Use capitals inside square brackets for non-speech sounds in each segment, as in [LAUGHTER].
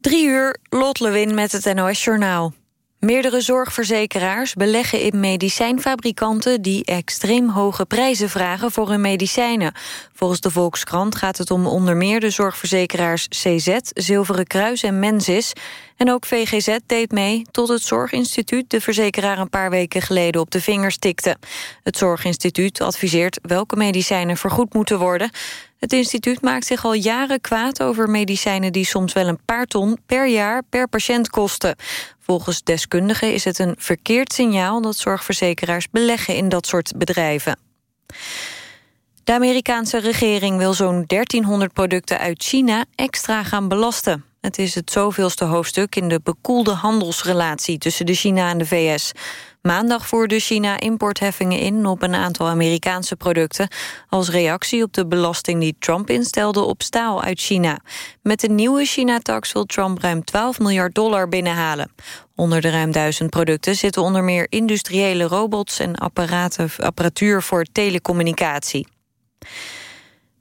Drie uur, Lot Lewin met het NOS Journaal. Meerdere zorgverzekeraars beleggen in medicijnfabrikanten... die extreem hoge prijzen vragen voor hun medicijnen. Volgens de Volkskrant gaat het om onder meer de zorgverzekeraars CZ... Zilveren Kruis en Mensis. En ook VGZ deed mee tot het Zorginstituut... de verzekeraar een paar weken geleden op de vingers tikte. Het Zorginstituut adviseert welke medicijnen vergoed moeten worden. Het instituut maakt zich al jaren kwaad over medicijnen... die soms wel een paar ton per jaar per patiënt kosten. Volgens deskundigen is het een verkeerd signaal... dat zorgverzekeraars beleggen in dat soort bedrijven. De Amerikaanse regering wil zo'n 1300 producten uit China extra gaan belasten. Het is het zoveelste hoofdstuk in de bekoelde handelsrelatie tussen de China en de VS. Maandag voerde China importheffingen in op een aantal Amerikaanse producten... als reactie op de belasting die Trump instelde op staal uit China. Met de nieuwe China-tax wil Trump ruim 12 miljard dollar binnenhalen. Onder de ruim duizend producten zitten onder meer industriële robots... en apparatuur voor telecommunicatie.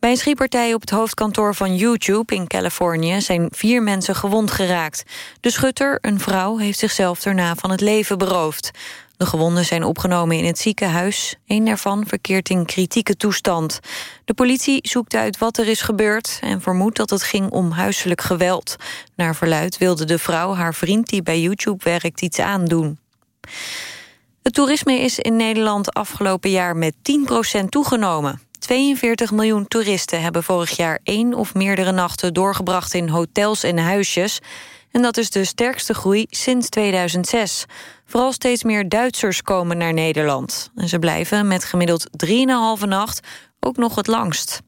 Bij een schietpartij op het hoofdkantoor van YouTube in Californië zijn vier mensen gewond geraakt. De schutter, een vrouw, heeft zichzelf daarna van het leven beroofd. De gewonden zijn opgenomen in het ziekenhuis. Een daarvan verkeert in kritieke toestand. De politie zoekt uit wat er is gebeurd... en vermoedt dat het ging om huiselijk geweld. Naar verluid wilde de vrouw haar vriend die bij YouTube werkt iets aandoen. Het toerisme is in Nederland afgelopen jaar met 10% toegenomen. 42 miljoen toeristen hebben vorig jaar één of meerdere nachten doorgebracht in hotels en huisjes. En dat is de sterkste groei sinds 2006. Vooral steeds meer Duitsers komen naar Nederland. En ze blijven met gemiddeld 3,5 nacht ook nog het langst.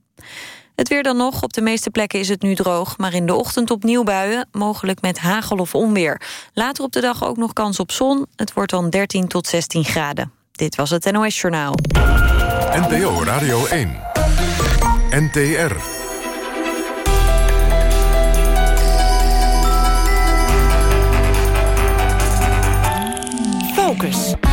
Het weer dan nog. Op de meeste plekken is het nu droog... maar in de ochtend opnieuw buien, mogelijk met hagel of onweer. Later op de dag ook nog kans op zon. Het wordt dan 13 tot 16 graden. Dit was het NOS Journaal. NPO Radio 1. NTR. Focus.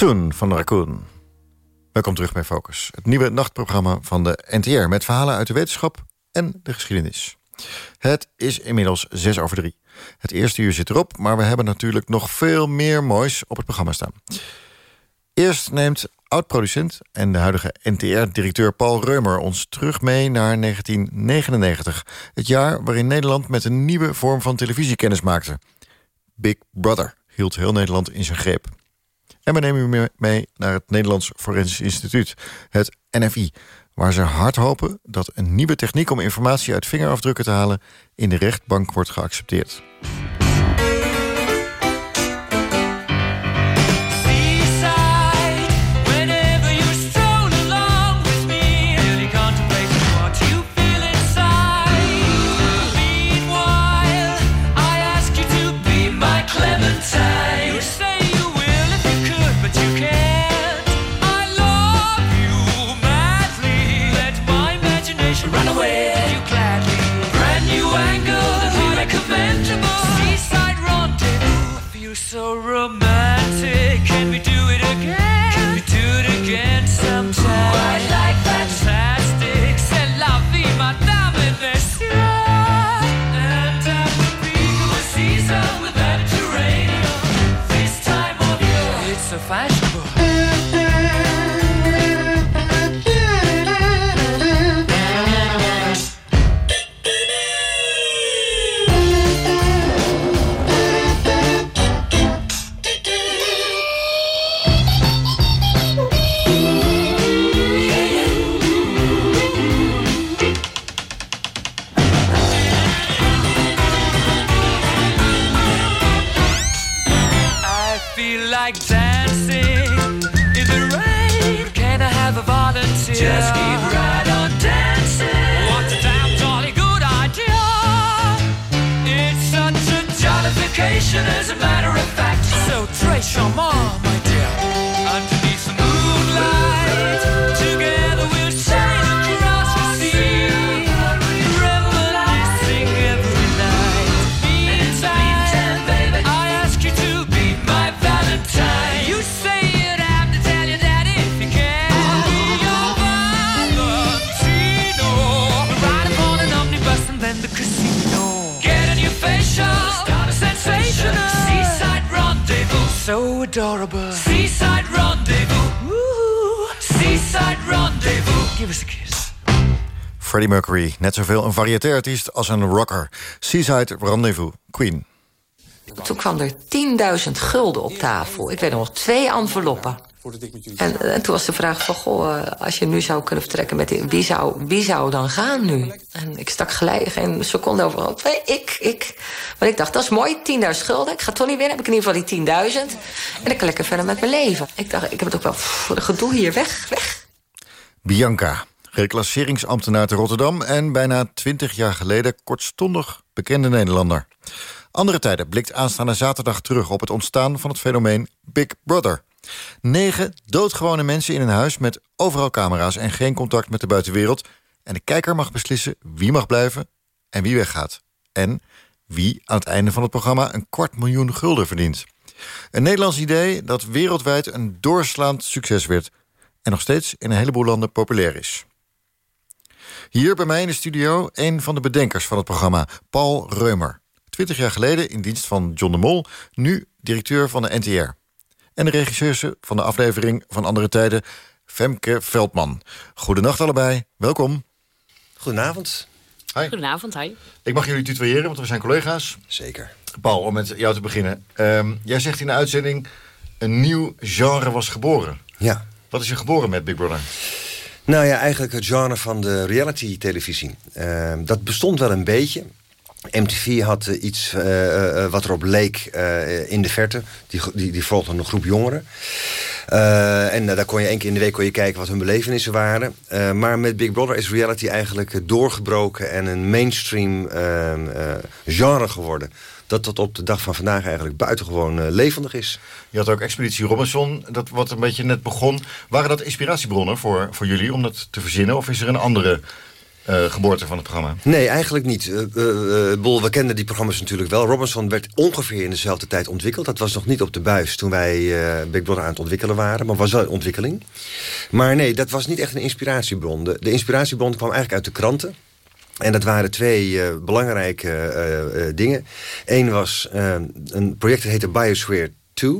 Van Raccoon. Welkom terug bij Focus. Het nieuwe nachtprogramma van de NTR... met verhalen uit de wetenschap en de geschiedenis. Het is inmiddels zes over drie. Het eerste uur zit erop, maar we hebben natuurlijk nog veel meer moois op het programma staan. Eerst neemt oud-producent en de huidige NTR-directeur Paul Reumer... ons terug mee naar 1999. Het jaar waarin Nederland met een nieuwe vorm van televisie kennis maakte. Big Brother hield heel Nederland in zijn greep. En we nemen u mee naar het Nederlands Forensisch Instituut, het NFI... waar ze hard hopen dat een nieuwe techniek om informatie uit vingerafdrukken te halen... in de rechtbank wordt geaccepteerd. chauffage Freddie Mercury, net zoveel een variété-artiest als een rocker. Seaside Rendezvous, Queen. Toen kwam er 10.000 gulden op tafel. Ik weet nog twee enveloppen. En, en, toen was de vraag van, goh, eh, als je nu zou kunnen vertrekken met die, wie zou, wie zou dan gaan nu? En ik stak gelijk geen seconde over. Nee, ik, ik. Maar ik dacht, dat is mooi, 10.000 schulden. Ik ga toch niet winnen, heb ik in ieder geval die 10.000. En dan kan ik lekker verder met mijn leven. Ik dacht, ik heb het ook wel voor de gedoe hier, weg, weg. Bianca, reclasseringsambtenaar te Rotterdam... en bijna 20 jaar geleden kortstondig bekende Nederlander. Andere tijden blikt aanstaande zaterdag terug op het ontstaan van het fenomeen Big Brother... Negen doodgewone mensen in een huis met overal camera's... en geen contact met de buitenwereld. En de kijker mag beslissen wie mag blijven en wie weggaat. En wie aan het einde van het programma een kwart miljoen gulden verdient. Een Nederlands idee dat wereldwijd een doorslaand succes werd... en nog steeds in een heleboel landen populair is. Hier bij mij in de studio een van de bedenkers van het programma, Paul Reumer. Twintig jaar geleden in dienst van John de Mol, nu directeur van de NTR en de regisseuse van de aflevering van Andere Tijden, Femke Veldman. Goedenacht allebei, welkom. Goedenavond. Hi. Goedenavond, hi. Ik mag jullie tutoyeren, want we zijn collega's. Zeker. Paul, om met jou te beginnen. Ehm, jij zegt in de uitzending, een nieuw genre was geboren. Ja. Wat is er geboren met Big Brother? Nou ja, eigenlijk het genre van de reality-televisie. Ehm, dat bestond wel een beetje. MTV had uh, iets uh, wat erop leek in de verte. Die, die, die volgde een groep jongeren. en daar kon je één keer in de week kon je kijken wat hun belevenissen waren. maar met Big Brother is reality eigenlijk doorgebroken... en een mainstream ehm, genre geworden. Dat tot op de dag van vandaag eigenlijk buitengewoon levendig is. Je had ook Expeditie Robinson, dat wat een beetje net begon. Waren dat inspiratiebronnen voor, voor jullie om dat te verzinnen? Of is er een andere eh, geboorte van het programma? Nee, eigenlijk niet. Uh, uh, Bol, we kenden die programma's natuurlijk wel. Robinson werd ongeveer in dezelfde tijd ontwikkeld. Dat was nog niet op de buis toen wij Big Brother aan het ontwikkelen waren. Maar was wel een ontwikkeling. Maar nee, dat was niet echt een inspiratiebron. De, de inspiratiebron kwam eigenlijk uit de kranten. En dat waren twee belangrijke dingen. Eén was een project dat heette Biosphere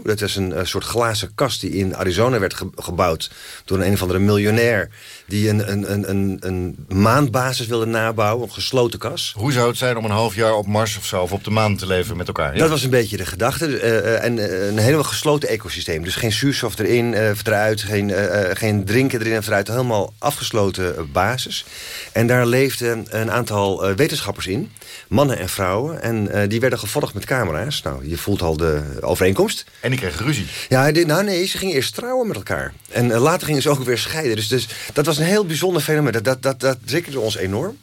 dat is een, soort glazen kast die in Arizona werd gebouwd... door een, een of andere miljonair die een, een, een, een, maandbasis wilde nabouwen. Een gesloten kas. Hoe zou het zijn om een half jaar op Mars of zo... of op de maan te leven met elkaar? Dat was een beetje de gedachte. Uh, en uh, een helemaal gesloten ecosysteem. Dus geen zuurstof erin of eruit. Geen, geen drinken erin of eruit. Helemaal afgesloten basis. En daar leefden een aantal wetenschappers in. Mannen en vrouwen. En die werden gevolgd met camera's. Nou, je voelt al de overeenkomst. En die kregen ruzie. Ja, nou nee, ze gingen eerst trouwen met elkaar. En eh, later gingen ze ook weer scheiden. Dus, dus dat was een heel bijzonder fenomeen. Dat, dat, dat, dat ons enorm.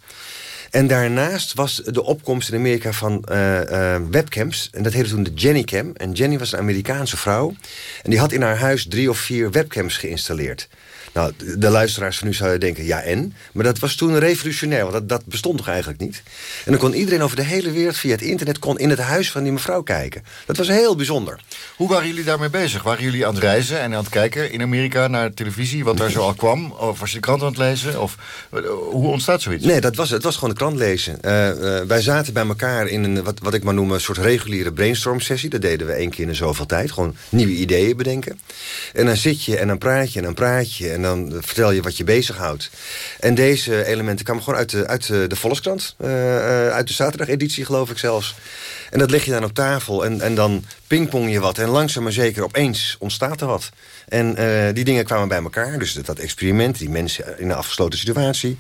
En daarnaast was de opkomst in Amerika van uh, uh, webcams. En dat heette toen de Jennycam. En Jenny was een Amerikaanse vrouw. En die had in haar huis drie of vier webcams geïnstalleerd. Nou, de luisteraars van nu zouden denken, ja en? Maar dat was toen revolutionair, want dat, dat bestond toch eigenlijk niet? En dan kon iedereen over de hele wereld via het internet... kon in het huis van die mevrouw kijken. Dat was heel bijzonder. Hoe waren jullie daarmee bezig? Waren jullie aan het reizen en aan het kijken in Amerika naar televisie... wat daar zo al kwam? Of was je de krant aan het lezen? Of eh, hoe ontstaat zoiets? Nee, dat was, het was gewoon de krant lezen. Uh, uh, wij zaten bij elkaar in een, wat, wat ik maar noem... een soort reguliere brainstorm sessie. Dat deden we één keer in zoveel tijd. Gewoon nieuwe ideeën bedenken. En dan zit je en dan praat je en dan praat je... en dan vertel je wat je bezighoudt. En deze elementen kwamen gewoon uit de, uit de, Volkskrant. Uh, uit de zaterdageditie geloof ik zelfs. En dat leg je dan op tafel en, en dan pingpong je wat. En langzaam maar zeker opeens ontstaat er wat. En uh, die dingen kwamen bij elkaar. Dus dat, experiment, die mensen in een afgesloten situatie.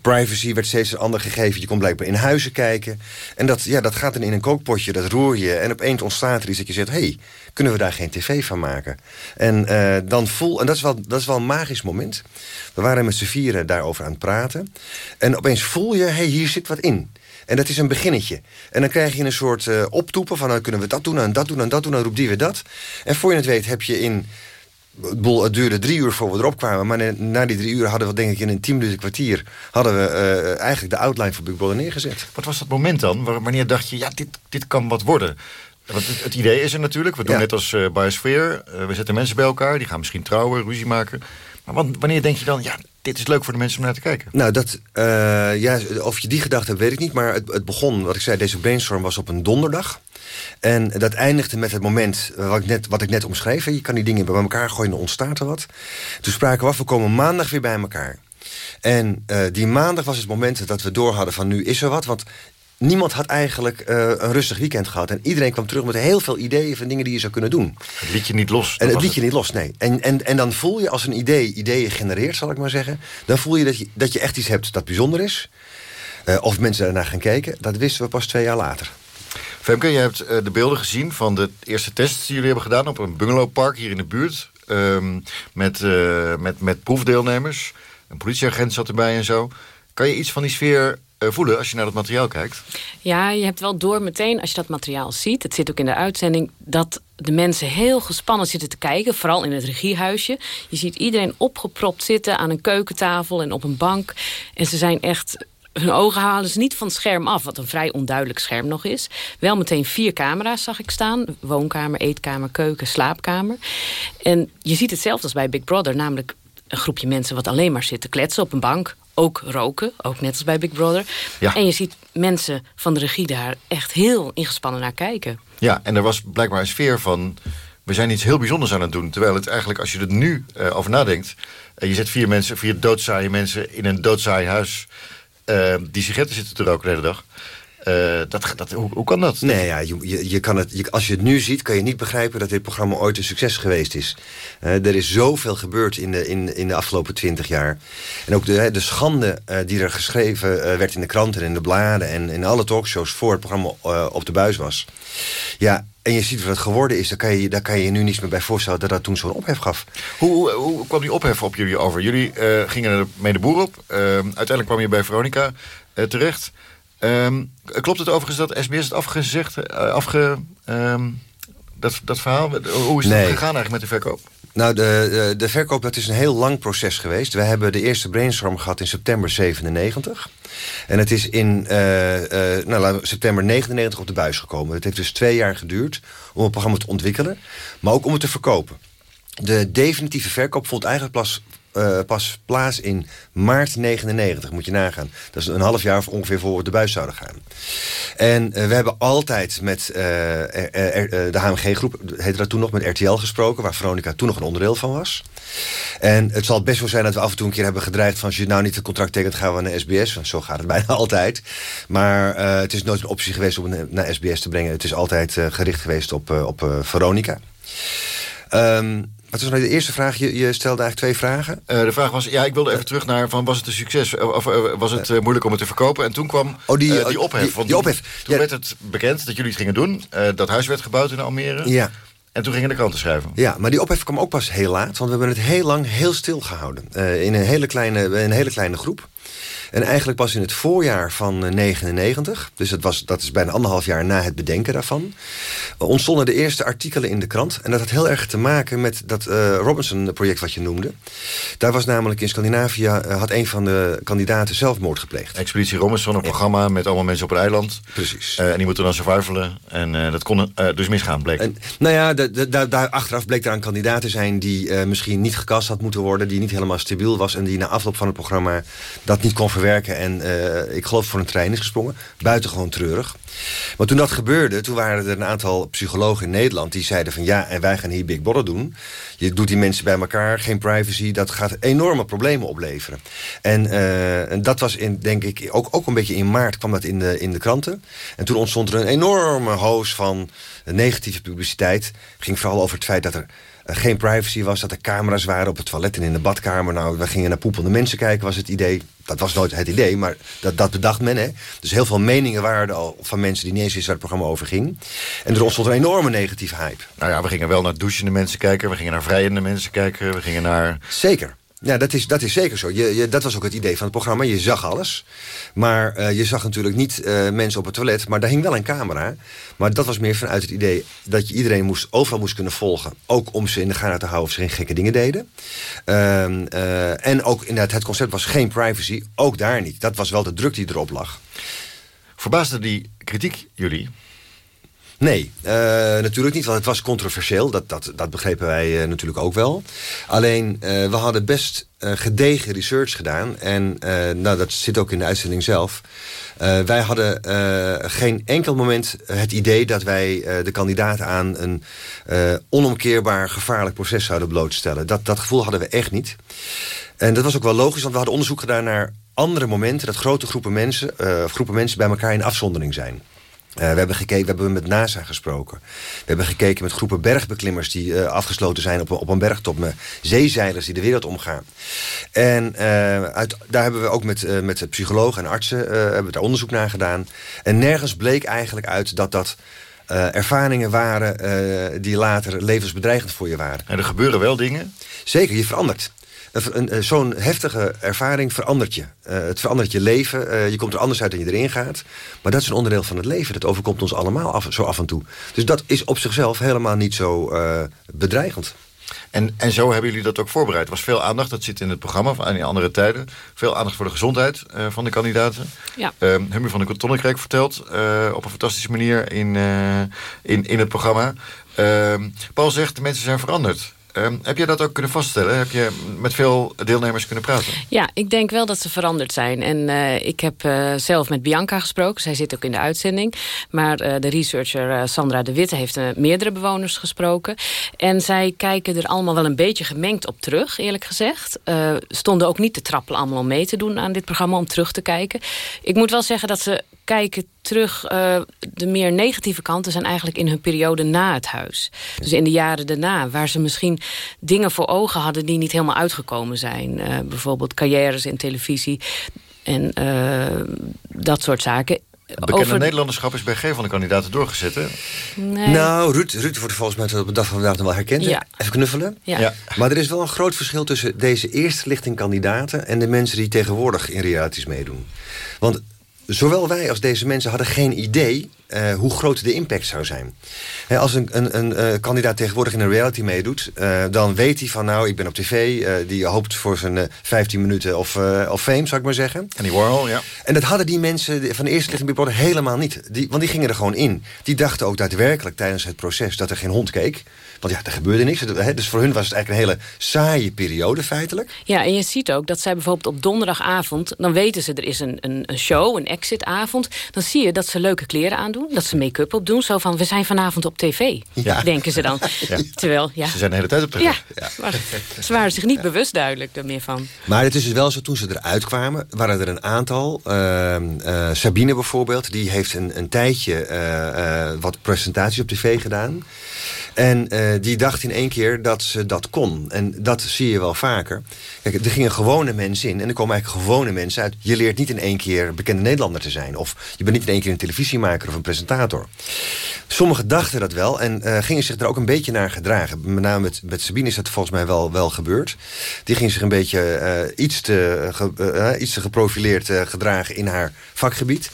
Privacy werd steeds een ander gegeven. Je kon blijkbaar in huizen kijken. En dat, ja, dat gaat dan in een kookpotje, dat roer je. En opeens ontstaat er iets dat je zegt... hey, kunnen we daar geen tv van maken? En, uh, dan voel, en dat, is wel, dat is wel een magisch moment. We waren met z'n vieren daarover aan het praten. En opeens voel je, hey, hier zit wat in. En dat is een beginnetje. En dan krijg je een soort uh, optoepen van... dan kunnen we dat doen en dat doen en dat doen, dan roept die weer dat. En voor je het weet heb je in... Het duurde drie uur voor we erop kwamen. Maar na die drie uur hadden we denk ik in een tien minuten kwartier... hadden we uh, eigenlijk de outline voor Big Brother neergezet. Wat was dat moment dan? Wanneer dacht je, ja, dit, dit kan wat worden? Want het, idee is er natuurlijk. We doen net als uh, Biosphere. Uh, we zetten mensen bij elkaar. Die gaan misschien trouwen, ruzie maken. Maar wanneer denk je dan, ja, dit is leuk voor de mensen om naar te kijken? Nou, dat, uh, ja, of je die gedachte hebt, weet ik niet. Maar het, het, begon, wat ik zei, deze brainstorm was op een donderdag. En dat eindigde met het moment wat ik net, wat ik net omschreef. Je kan die dingen bij elkaar gooien en ontstaat er wat. Toen spraken we af, we komen maandag weer bij elkaar. En uh, die maandag was het moment dat we door hadden van nu is er wat. Want niemand had eigenlijk uh, een rustig weekend gehad. En iedereen kwam terug met heel veel ideeën van dingen die je zou kunnen doen. Het liet je niet los. En het liet je niet los, nee. En, en, en dan voel je als een idee ideeën genereert, zal ik maar zeggen... dan voel je dat je, dat je echt iets hebt dat bijzonder is. Uh, of mensen daarnaar gaan kijken, dat wisten we pas twee jaar later. Femke, je hebt uh, de beelden gezien van de eerste tests die jullie hebben gedaan... op een bungalowpark hier in de buurt. Um, met, met, met proefdeelnemers. Een politieagent zat erbij en zo. Kan je iets van die sfeer eh, voelen als je naar het materiaal kijkt? Ja, je hebt wel door meteen als je dat materiaal ziet... het zit ook in de uitzending... dat de mensen heel gespannen zitten te kijken. Vooral in het regiehuisje. Je ziet iedereen opgepropt zitten aan een keukentafel en op een bank. En ze zijn echt hun ogen halen ze niet van het scherm af, wat een vrij onduidelijk scherm nog is. Wel meteen vier camera's zag ik staan. Woonkamer, eetkamer, keuken, slaapkamer. En je ziet hetzelfde als bij Big Brother, namelijk een groepje mensen wat alleen maar zit te kletsen op een bank ook roken, ook net als bij Big Brother. Ja. En je ziet mensen van de regie daar echt heel ingespannen naar kijken. Ja, en er was blijkbaar een sfeer van... we zijn iets heel bijzonders aan het doen. Terwijl het eigenlijk, als je er nu uh, over nadenkt... Uh, je zet vier mensen, vier doodzaaie mensen in een doodzaai huis... Uh, die sigaretten zitten te roken de hele dag... Uh, dat, dat, hoe, hoe, kan dat? Nee, ja, je, je kan het, je, als je het nu ziet, kan je niet begrijpen dat dit programma ooit een succes geweest is. Uh, er is zoveel gebeurd in de, in, in de afgelopen twintig jaar. En ook de, de schande uh, die er geschreven werd in de kranten en in de bladen en in alle talkshows voor het programma op de buis was. Ja, en je ziet wat het geworden is, daar kan je, daar kan je je nu niets meer bij voorstellen dat dat toen zo'n ophef gaf. Hoe, hoe, kwam die ophef op jullie over? Jullie gingen er mee de boer op. uiteindelijk kwam je bij Veronica terecht. Um, klopt het overigens dat SBS het afgezegd, uh, afge, um, dat, dat verhaal, hoe is het gegaan eigenlijk met de verkoop? Nou, de, de, de verkoop dat is een heel lang proces geweest. We hebben de eerste brainstorm gehad in september 97. En het is in eh, eh, nou, september 99 op de buis gekomen. Het heeft dus twee jaar geduurd om het programma te ontwikkelen. Maar ook om het te verkopen. De definitieve verkoop vond eigenlijk pas, eh, pas plaats in maart 99. Moet je nagaan. Dat is een half jaar ongeveer voor we de buis zouden gaan. En eh, we hebben altijd met eh, de HMG-groep, heette dat toen nog, met RTL gesproken... waar Veronica toen nog een onderdeel van was. En het zal best wel zijn dat we af en toe een keer hebben gedreigd... van als je nou niet het contract tekent, gaan we naar SBS. Zo gaat het [LAUGHS] bijna altijd. Maar het is nooit een optie geweest om naar SBS te brengen. Het is altijd gericht geweest op, op Veronica. Ehm, wat was nou de eerste vraag? Je, je stelde eigenlijk twee vragen. Eh, de vraag was, ja, ik wilde even terug naar... Van, was het een succes of, of, eh, was het eh, moeilijk om het te verkopen? En toen kwam Oh, die- eh, die oh, ophef. die- Want die toen- ophef. Toen Ja. werd het bekend dat jullie het gingen doen. Eh, dat huis werd gebouwd in Almere. Ja. En toen gingen de kranten schrijven. Ja, maar die ophef kwam ook pas heel laat. Want we hebben het heel lang heel stil gehouden. Eh, in een hele, kleine, een hele kleine groep. En eigenlijk pas in het voorjaar van eh, 99... dus dat, was, dat is bijna anderhalf jaar na het bedenken daarvan... eh, ontstonden de eerste artikelen in de krant. En dat had heel erg te maken met dat eh, Robinson-project wat je noemde. Daar was namelijk in Scandinavië... eh, had een van de kandidaten zelfmoord gepleegd. Expeditie Robinson, een programma met allemaal mensen op een eiland. Precies. Eh, en die moeten dan survivalen. En eh, dat kon eh, dus misgaan, bleek. En, nou ja, daar, achteraf bleek er een kandidaat te zijn... die eh, misschien niet gekast had moeten worden... die niet helemaal stabiel was... en die na afloop van het programma dat niet kon verwerken... en eh, ik geloof voor een trein is gesprongen. Buitengewoon treurig. Maar toen dat gebeurde, toen waren er een aantal psychologen in Nederland... die zeiden van ja, en wij gaan hier Big Brother doen. Je doet die mensen bij elkaar, geen privacy... dat gaat enorme problemen opleveren. En, eh, en dat was, in, denk ik, ook, ook een beetje in maart kwam dat in de, in de kranten. En toen ontstond er een enorme hoos van negatieve publiciteit. ging vooral over het feit dat er geen privacy was, dat er camera's waren op het toilet en in de badkamer. Nou, we gingen naar poepende mensen kijken, was het idee. Dat was nooit het idee, maar dat, dat bedacht men. Hè. Dus heel veel meningen waren er al van mensen die niet eens wisten waar het programma over ging. En er ontstond een enorme negatieve hype. Nou ja, we gingen wel naar douchende mensen kijken. We gingen naar vrijende mensen kijken. We gingen naar... Zeker. Ja, dat is, dat is zeker zo. Je, je, dat was ook het idee van het programma. Je zag alles. Maar eh, je zag natuurlijk niet eh, mensen op het toilet. Maar daar hing wel een camera. Maar dat was meer vanuit het idee dat je iedereen moest, overal moest kunnen volgen. Ook om ze in de gaten te houden of ze geen gekke dingen deden. Ehm, eh, en ook inderdaad, het concept was geen privacy. Ook daar niet. Dat was wel de druk die erop lag. Verbaasde die kritiek jullie? Nee, eh, natuurlijk niet, want het was controversieel. Dat, dat, dat begrepen wij eh, natuurlijk ook wel. Alleen, eh, we hadden best gedegen research gedaan. En nou, dat zit ook in de uitzending zelf. Wij hadden geen enkel moment het idee dat wij de kandidaten aan een onomkeerbaar gevaarlijk proces zouden blootstellen. Dat, dat gevoel hadden we echt niet. En dat was ook wel logisch, want we hadden onderzoek gedaan naar andere momenten dat grote groepen mensen, groepen mensen bij elkaar in afzondering zijn. Eh, we, hebben gekeken, we hebben met NASA gesproken. We hebben gekeken met groepen bergbeklimmers die eh, afgesloten zijn op, een- op een bergtop. Met zeezeilers die de wereld omgaan. En eh, uit, daar hebben we ook met, met psychologen en artsen hebben we daar onderzoek naar gedaan. En nergens bleek eigenlijk uit dat dat ervaringen waren die later levensbedreigend voor je waren. En er gebeuren wel dingen. Zeker, je verandert. Een- Zo'n heftige ervaring verandert je. Eh, het verandert je leven. Eh, je komt er anders uit dan je erin gaat. Maar dat is een onderdeel van het leven. Dat overkomt ons allemaal af, zo af en toe. Dus dat is op zichzelf helemaal niet zo eh, bedreigend. En, en zo hebben jullie dat ook voorbereid. Er was veel aandacht, dat zit in het programma van in andere tijden. Veel aandacht voor de gezondheid eh, van de kandidaten. Ja. Uh, van de Tonnekrijk vertelt eh, op een fantastische manier in, eh, in, in het programma. Ehm, Paul zegt, de mensen zijn veranderd. Ehm, heb je dat ook kunnen vaststellen? Heb je met veel deelnemers kunnen praten? Ja, ik denk wel dat ze veranderd zijn. En eh, ik heb eh, zelf met Bianca gesproken. Zij zit ook in de uitzending. Maar eh, de researcher Sandra de Witte heeft meerdere bewoners gesproken. En zij kijken er allemaal wel een beetje gemengd op terug, eerlijk gezegd. Stonden ook niet te trappelen allemaal om mee te doen aan dit programma, om terug te kijken. Ik moet wel zeggen dat ze kijken terug... eh, de meer negatieve kanten zijn eigenlijk in hun periode na het huis. Dus in de jaren daarna, waar ze misschien dingen voor ogen hadden... die niet helemaal uitgekomen zijn. Eh, bijvoorbeeld carrières in televisie en eh, dat soort zaken. Bekende Nederlanderschap is bij geen van de kandidaten doorgezet, hè? Nee. Nou, Ruud, Ruud wordt volgens mij tot op de dag van vandaag nog wel herkend. Ja. Even knuffelen. Ja. Ja. Maar er is wel een groot verschil tussen deze eerste lichting kandidaten... en de mensen die tegenwoordig in realities meedoen. Want zowel wij als deze mensen hadden geen idee... eh, hoe groot de impact zou zijn. Hè, als een, een, een eh, kandidaat tegenwoordig in een reality meedoet... eh, dan weet hij van nou, ik ben op tv. eh, die hoopt voor zijn eh, 15 minuten of, eh, of fame, zou ik maar zeggen. En die Warhol, ja. En dat hadden die mensen van de eerste lichting Big Brother helemaal niet. Die, want die gingen er gewoon in. Die dachten ook daadwerkelijk tijdens het proces dat er geen hond keek. Want ja, er gebeurde niks. Hè, Dus voor hun was het eigenlijk een hele saaie periode feitelijk. Ja, en je ziet ook dat zij bijvoorbeeld op donderdagavond... dan weten ze, er is een, een, een show, een exitavond... dan zie je dat ze leuke kleren aandoen, dat ze make-up opdoen. Zo van, we zijn vanavond op tv, Ja. denken ze dan. [LAUGHS] Terwijl, ja, Ze zijn de hele tijd op tv. ja, [LAUGHS] maar ze waren zich niet bewust duidelijk er meer van. Maar het is dus wel zo, toen ze eruit kwamen, waren er een aantal. Ehm, eh, Sabine bijvoorbeeld, die heeft een, een tijdje eh, eh, wat presentaties op tv gedaan. En eh, die dacht in één keer dat ze dat kon. En dat zie je wel vaker. Kijk, er gingen gewone mensen in. En er komen eigenlijk gewone mensen uit. Je leert niet in één keer bekende Nederlander te zijn. Of je bent niet in één keer een televisiemaker of een presentator. Sommigen dachten dat wel en eh, gingen zich er ook een beetje naar gedragen. Met name met, met Sabine is dat volgens mij wel, wel gebeurd. Die ging zich een beetje eh, iets, te, iets te geprofileerd gedragen in haar vakgebied.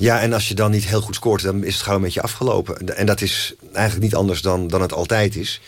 Ja, en als je dan niet heel goed scoort, dan is het gauw een beetje afgelopen. En dat is eigenlijk niet anders dan, dan het altijd is.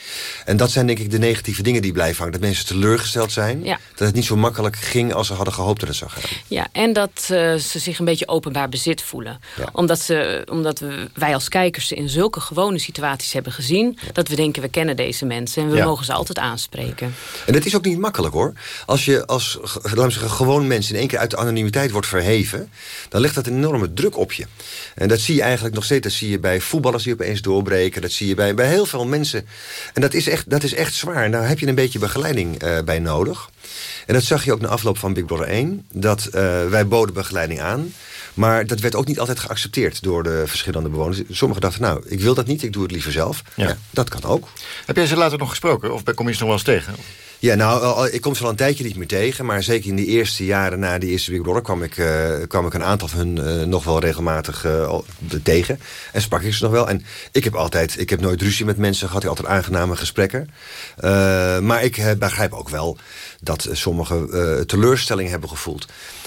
En dat zijn denk ik de negatieve dingen die blijven hangen. Dat mensen teleurgesteld zijn. Ja. Dat het niet zo makkelijk ging als ze hadden gehoopt dat het zou gaan. Ja, en dat eh, ze zich een beetje openbaar bezit voelen. Ja. Omdat, ze, omdat we, wij als kijkers ze in zulke gewone situaties hebben gezien... dat we denken, we kennen deze mensen en we mogen ze altijd aanspreken. En dat is ook niet makkelijk hoor. Als je als laten we zeggen, gewoon mensen in één keer uit de anonimiteit wordt verheven... dan legt dat een enorme druk op je. En dat zie je eigenlijk nog steeds. Dat zie je bij voetballers die opeens doorbreken. Dat zie je bij, bij heel veel mensen. En dat is echt, dat is echt zwaar. Daar heb je een beetje begeleiding eh, bij nodig. En dat zag je ook na afloop van Big Brother 1. Dat eh, wij boden begeleiding aan. Maar dat werd ook niet altijd geaccepteerd door de verschillende bewoners. Sommigen dachten, nou, ik wil dat niet, ik doe het liever zelf. Ja. Ja, dat kan ook. Heb jij ze later nog gesproken? Of kom je ze nog wel eens tegen? Ja, nou, ik kom ze al een tijdje niet meer tegen. Maar zeker in de eerste jaren na de eerste Big Brother... kwam ik, eh, kwam ik een aantal van hun eh, nog wel regelmatig eh, tegen. En sprak ik ze nog wel. En ik heb altijd, ik heb nooit ruzie met mensen gehad. Ik had altijd aangename gesprekken. Maar ik begrijp ook wel dat sommigen teleurstelling hebben gevoeld.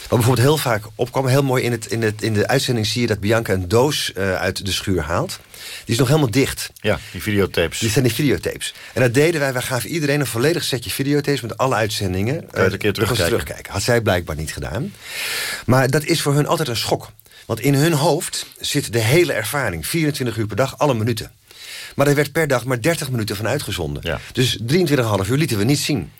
Wat bijvoorbeeld heel vaak opkwam, heel mooi in, het, in, het, in de uitzending zie je dat Bianca een doos eh, uit de schuur haalt. Die is nog helemaal dicht. Ja, die videotapes. Die zijn die videotapes. En dat deden wij. Wij gaven iedereen een volledig setje videotapes... met alle uitzendingen. je het een keer Eh, terugkijken. Had zij blijkbaar niet gedaan. Maar dat is voor hun altijd een schok. Want in hun hoofd zit de hele ervaring. 24 uur per dag, alle minuten. Maar er werd per dag maar 30 minuten van uitgezonden. Ja. Dus 23,5 uur lieten we niet zien.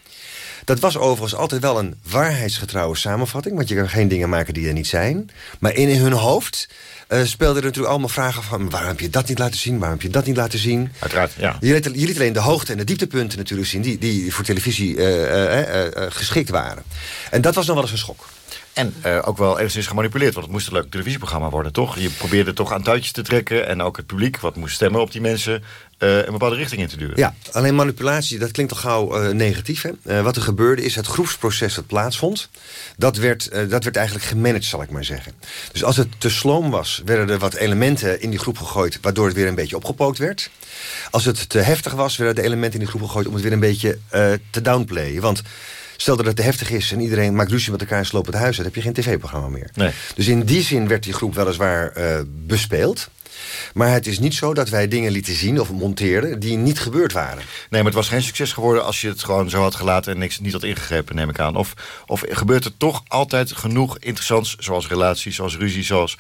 Dat was overigens altijd wel een waarheidsgetrouwe samenvatting... want je kan geen dingen maken die er niet zijn. Maar in hun hoofd eh, speelden er natuurlijk allemaal vragen van... waarom heb je dat niet laten zien, waarom heb je dat niet laten zien... Uiteraard, ja. je liet, je liet alleen de hoogte en de dieptepunten natuurlijk zien... die, die voor televisie eh, eh, geschikt waren. En dat was nog wel eens een schok. En eh, ook wel enigszins gemanipuleerd, want het moest een leuk televisieprogramma worden, toch? Je probeerde toch aan touwtjes te trekken en ook het publiek wat moest stemmen op die mensen eh, een bepaalde richting in te duwen. Ja, alleen manipulatie, dat klinkt al gauw eh, negatief. Hè? Wat er gebeurde is het groepsproces dat plaatsvond... Dat werd, dat werd eigenlijk gemanaged, zal ik maar zeggen. Dus als het te sloom was, werden er wat elementen in die groep gegooid... waardoor het weer een beetje opgepookt werd. Als het te heftig was, werden de elementen in die groep gegooid... om het weer een beetje te downplayen. Want stel dat het te heftig is en iedereen maakt ruzie met elkaar... en sloopt het huis uit, heb je geen tv-programma meer. Nee. Dus in die zin werd die groep weliswaar eh bespeeld... Maar het is niet zo dat wij dingen lieten zien of monteerden... die niet gebeurd waren. Nee, maar het was geen succes geworden als je het gewoon zo had gelaten en niks niet had ingegrepen, neem ik aan. Of, of gebeurt er toch altijd genoeg interessants, zoals relaties, zoals ruzie, zoals.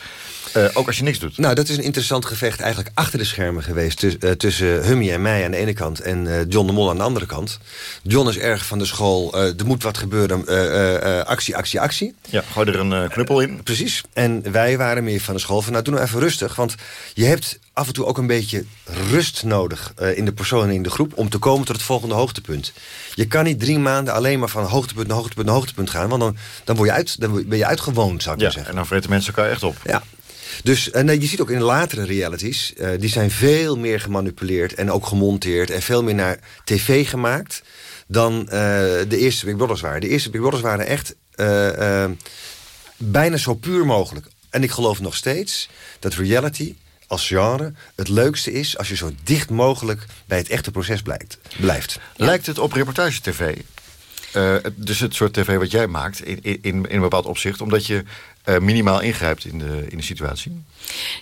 eh, ook als je niks doet. Nou, dat is een interessant gevecht eigenlijk achter de schermen geweest... tus- eh, tussen Hummy en mij aan de ene kant en eh, John de Mol aan de andere kant. John is erg van de school, er moet wat gebeuren, actie, actie, actie. Ja, gooi er een knuppel in. Precies. En wij waren meer van de school van, nou, doe nou even rustig. Want je hebt af en toe ook een beetje rust nodig eh, in de persoon en in de groep... om te komen tot het volgende hoogtepunt. Je kan niet drie maanden alleen maar van hoogtepunt naar hoogtepunt naar hoogtepunt gaan... want dan, dan, word je uit, dan ben je uitgewoond, zou ik Ja, maar zeggen. en dan vreten mensen elkaar echt op. Ja. Dus en, eh, je ziet ook in latere realities... eh, die zijn veel meer gemanipuleerd en ook gemonteerd... en veel meer naar tv gemaakt dan de eerste Big Brothers waren. De eerste Big Brothers waren echt bijna zo puur mogelijk. En ik geloof nog steeds dat reality als genre het leukste is... als je zo dicht mogelijk bij het echte proces blijkt, blijft. Lijkt het op reportage-tv? Eh, dus het soort tv wat jij maakt, in, in, in een bepaald opzicht. Omdat je eh, minimaal ingrijpt in de, in de situatie?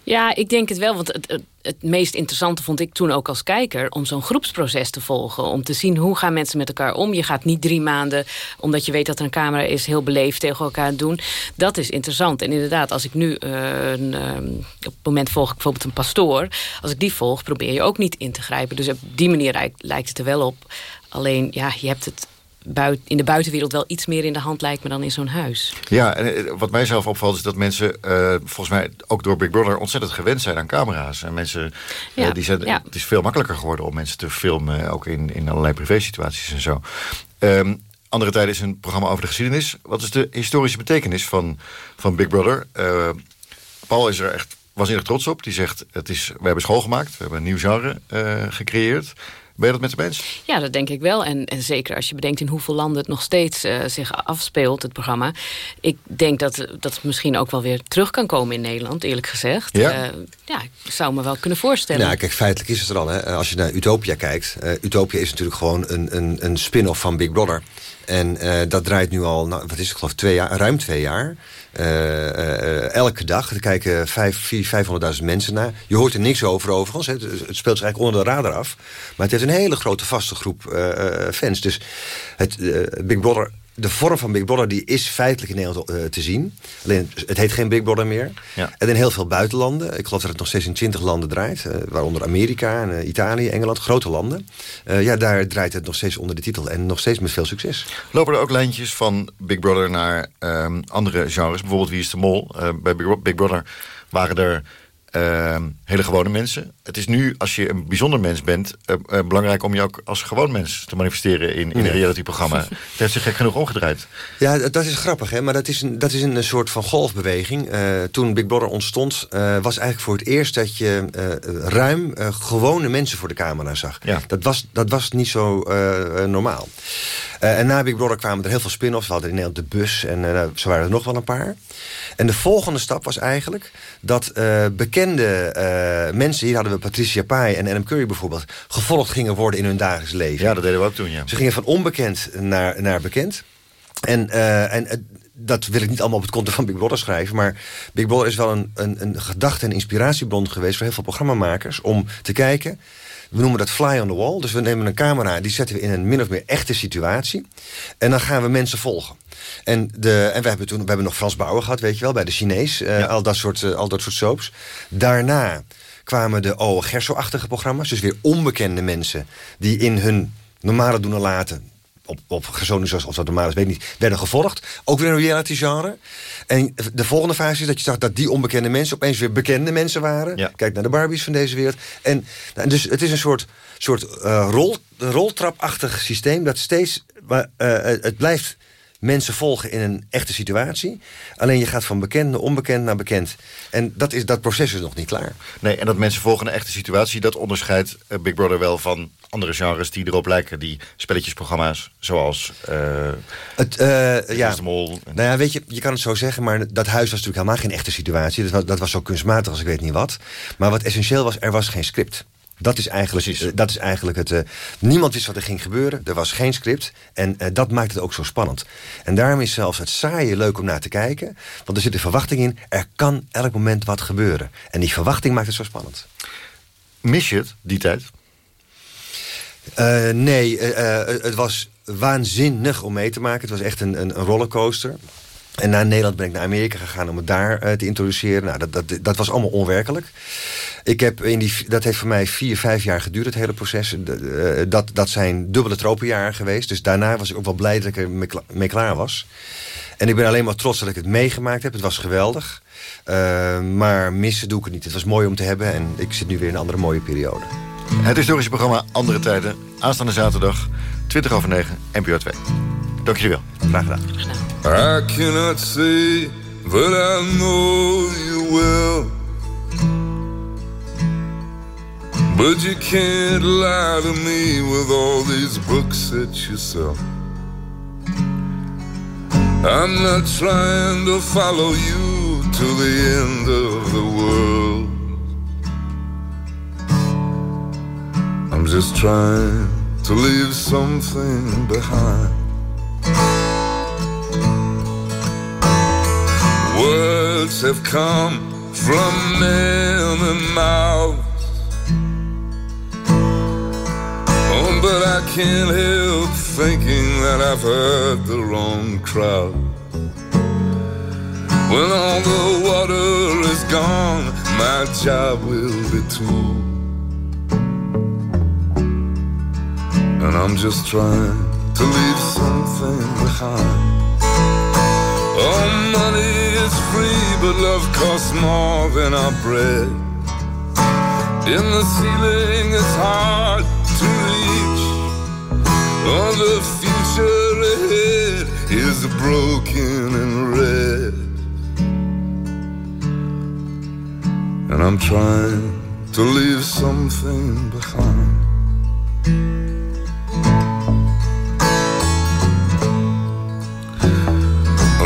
Ja, ik denk het wel. Want het, het, meest interessante vond ik toen ook als kijker... om zo'n groepsproces te volgen. Om te zien hoe gaan mensen met elkaar om. Je gaat niet drie maanden, omdat je weet dat er een camera is... heel beleefd tegen elkaar doen. Dat is interessant. En inderdaad, als ik nu... Een, um, op het moment volg ik bijvoorbeeld een pastoor. Als ik die volg, probeer je ook niet in te grijpen. Dus op die manier lijkt het er wel op. Alleen, ja, je hebt het in de buitenwereld wel iets meer in de hand lijkt me dan in zo'n huis. Ja, en eh, wat mij zelf opvalt is dat mensen uh, volgens mij ook door Big Brother ontzettend gewend zijn aan camera's. En mensen, eh, die zijn, ja. het is veel makkelijker geworden om mensen te filmen, ook in, in allerlei privésituaties en zo. Um, andere tijden is een programma over de geschiedenis. Wat is de historische betekenis van, van Big Brother? Uh, Paul is er echt waanzinnig trots op. Die zegt, het is, we hebben school gemaakt, we hebben een nieuw genre gecreëerd. Ben je dat met hem eens? Ja, dat denk ik wel. En, en zeker als je bedenkt in hoeveel landen het nog steeds uh, zich afspeelt, het programma. Ik denk dat dat misschien ook wel weer terug kan komen in Nederland, eerlijk gezegd. Ja, uh, ja ik zou me wel kunnen voorstellen. Nou, kijk, feitelijk is het er al. Hè. Als je naar Utopia kijkt. Uh, Utopia is natuurlijk gewoon een, een, een spin-off van Big Brother. En dat draait nu al, nou, wat is het, geloof twee jaar, ruim twee jaar. Uh, uh, elke dag. Er kijken 500.000 mensen naar. Je hoort er niks over overigens. Het, het, speelt zich eigenlijk onder de radar af. Maar het heeft een hele grote vaste groep uh, fans. Dus het, Big Brother de vorm van Big Brother die is feitelijk in Nederland uh, te zien. Alleen, het heet geen Big Brother meer. Ja. En in heel veel buitenlanden. Ik geloof dat het nog steeds in 20 landen draait. Uh, waaronder Amerika, en, uh, Italië, Engeland. Grote landen. ja, daar draait het nog steeds onder de titel. En nog steeds met veel succes. Lopen er ook lijntjes van Big Brother naar um, andere genres? Bijvoorbeeld Wie is de Mol? bij Big Brother waren er uh, hele gewone mensen. Het is nu, als je een bijzonder mens bent... Uh, uh, belangrijk om je ook als gewoon mens te manifesteren... in, in een realityprogramma. [LAUGHS] het heeft zich gek genoeg omgedraaid. Ja, dat is grappig, hè? maar dat is een, dat is een soort van golfbeweging. toen Big Brother ontstond, was eigenlijk voor het eerst... dat je ruim gewone mensen voor de camera zag. Ja. Dat, was, dat was niet zo normaal. en na Big Brother kwamen er heel veel spin-offs. We hadden in Nederland de bus en uh, zo waren er nog wel een paar. En de volgende stap was eigenlijk dat uh, bekende uh, mensen... hier hadden we Patricia Pai en Adam Curry bijvoorbeeld... gevolgd gingen worden in hun dagelijks leven. Ja, dat deden we ook toen, ja. Ze gingen van onbekend naar, naar bekend. En, uh, en dat wil ik niet allemaal op het konto van Big Brother schrijven... maar Big Brother is wel een, een, een gedachte- en inspiratiebron geweest... voor heel veel programmamakers om te kijken... We noemen dat fly on the wall. Dus we nemen een camera, die zetten we in een min of meer echte situatie. En dan gaan we mensen volgen. En, de, en we hebben toen we hebben nog Frans Bauer gehad, weet je wel, bij de Chinees. Uh, ja. al, dat soort, uh, al dat soort soaps. Daarna kwamen de O. Gerso-achtige programma's. Dus weer onbekende mensen die in hun normale doen en laten op, op zoals of dat normaal is, weet ik niet, werden gevolgd. Ook weer een reality genre. En de volgende fase is dat je zag dat die onbekende mensen opeens weer bekende mensen waren. Ja. Kijk naar de Barbies van deze wereld. En nou, dus het is een soort, soort uh, rol, roltrapachtig systeem dat steeds, maar, uh, het blijft mensen volgen in een echte situatie. Alleen je gaat van bekend naar onbekend naar bekend. En dat, is, dat proces is nog niet klaar. Nee, en dat mensen volgen een echte situatie... dat onderscheidt uh, Big Brother wel van andere genres die erop lijken. Die spelletjesprogramma's zoals... Uh, het, uh, ja. Mol. Nou ja, weet je, je kan het zo zeggen... maar dat huis was natuurlijk helemaal geen echte situatie. Dat was, dat was zo kunstmatig als ik weet niet wat. Maar wat essentieel was, er was geen script. Dat is eigenlijk, uh, dat is eigenlijk het... Uh, niemand wist wat er ging gebeuren. Er was geen script. En uh, dat maakt het ook zo spannend. En daarom is zelfs het saaie leuk om naar te kijken. Want er zit een verwachting in. Er kan elk moment wat gebeuren. En die verwachting maakt het zo spannend. Mis je het, die tijd? Nee, het was waanzinnig om mee te maken. Het was echt een, een, een rollercoaster. En na Nederland ben ik naar Amerika gegaan om het daar te introduceren. Nou, dat, dat, dat was allemaal onwerkelijk. Ik heb in die, dat heeft voor mij vier, vijf jaar geduurd, het hele proces. Dat, dat zijn dubbele tropenjaren geweest. Dus daarna was ik ook wel blij dat ik er mee, klaar was. En ik ben alleen maar trots dat ik het meegemaakt heb. Het was geweldig. Maar missen doe ik het niet. Het was mooi om te hebben en ik zit nu weer in een andere mooie periode. Het historische programma Andere Tijden. Aanstaande zaterdag, 20 over 9, NPO 2. Dank jullie wel. Graag gedaan. I cannot say that I know you well But you can't lie to me with all these books that you sell I'm not trying to follow you to the end of the world just trying to leave something behind Words have come from many mouths. Oh, but I can't help thinking that I've heard the wrong crowd. When all the water is gone, my job will be too. And I'm just trying to leave something behind. Oh, money is free, but love costs more than our bread. In the ceiling, it's hard to reach. Oh, the future ahead is broken and red. And I'm trying to leave something behind.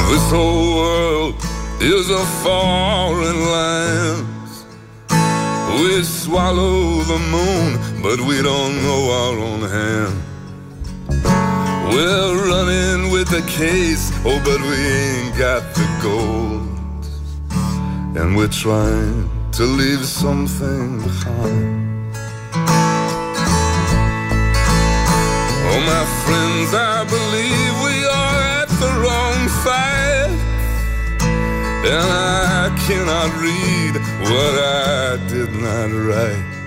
This whole world is a foreign land. We swallow the moon, but we don't know our own hand. We're running with the case, oh, but we ain't got the gold. And we're trying to leave something behind. Oh, my friends, I believe And I cannot read what I did not write.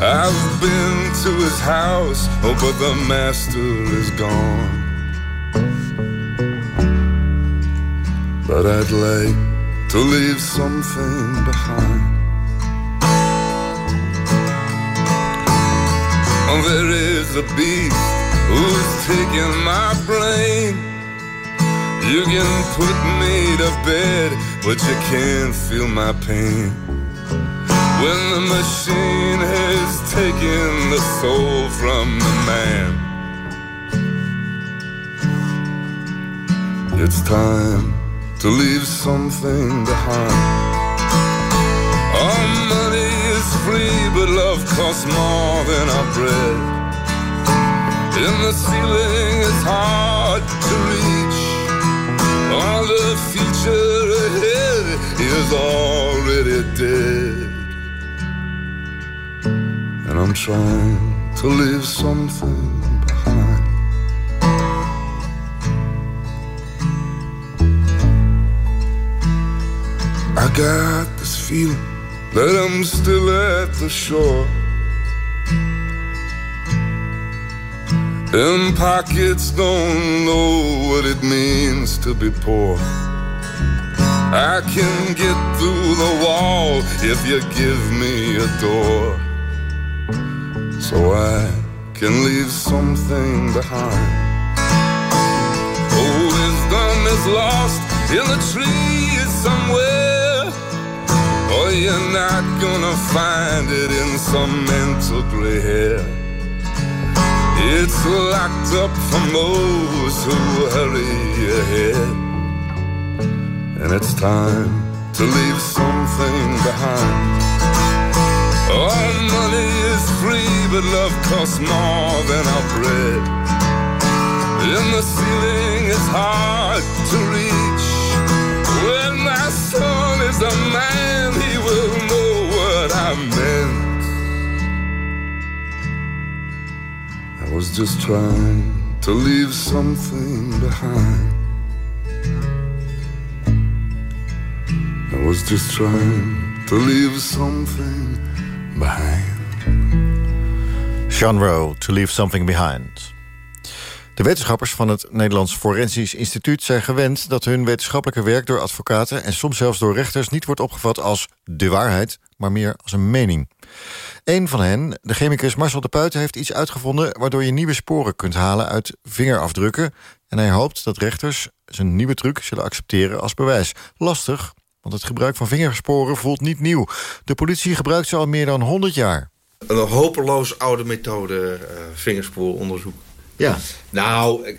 I've been to his house, oh, but the master is gone. But I'd like to leave something behind. Oh, there is a beast who's taking my brain. You can put me to bed, but you can't feel my pain. When the machine has taken the soul from the man, it's time to leave something behind. All money is free, but love costs more than our bread. And the ceiling is hard to reach. All the future ahead is already dead. And I'm trying to leave something behind. I got this feeling that I'm still at the shore. And pockets don't know what it means to be poor. I can get through the wall if you give me a door. So I can leave something behind. Oh, wisdom is lost in the trees somewhere. Or you're not gonna find it in some mental gray hair. It's locked up for those who hurry ahead. And it's time to leave something behind. All money is free, but love costs more than our bread. And the ceiling is hard to reach. When my son is a man, he will know what I meant. Was just trying to leave something behind. I was just trying to leave something behind. Genre, To Leave Something Behind. De wetenschappers van het Nederlands Forensisch Instituut zijn gewend... dat hun wetenschappelijke werk door advocaten... en soms zelfs door rechters niet wordt opgevat als de waarheid... maar meer als een mening. Een van hen, de chemicus Marcel de Puiten, heeft iets uitgevonden... waardoor je nieuwe sporen kunt halen uit vingerafdrukken... en hij hoopt dat rechters zijn nieuwe truc zullen accepteren als bewijs. Lastig, want het gebruik van vingersporen voelt niet nieuw. De politie gebruikt ze al meer dan 100 jaar. Een hopeloos oude methode, uh, vingerspooronderzoek. Ja. Nou, eh,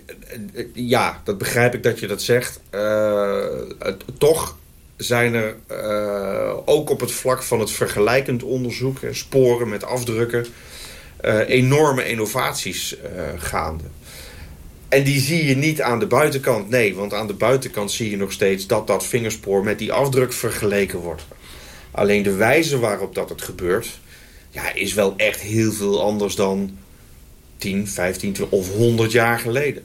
eh, ja, dat begrijp ik dat je dat zegt. Uh, toch zijn er uh, ook op het vlak van het vergelijkend onderzoek... sporen met afdrukken, enorme innovaties gaande. En die zie je niet aan de buitenkant. Nee, want aan de buitenkant zie je nog steeds dat dat vingerspoor met die afdruk vergeleken wordt. Alleen de wijze waarop dat het gebeurt, ja, is wel echt heel veel anders dan 10, 15 20 of 100 jaar geleden.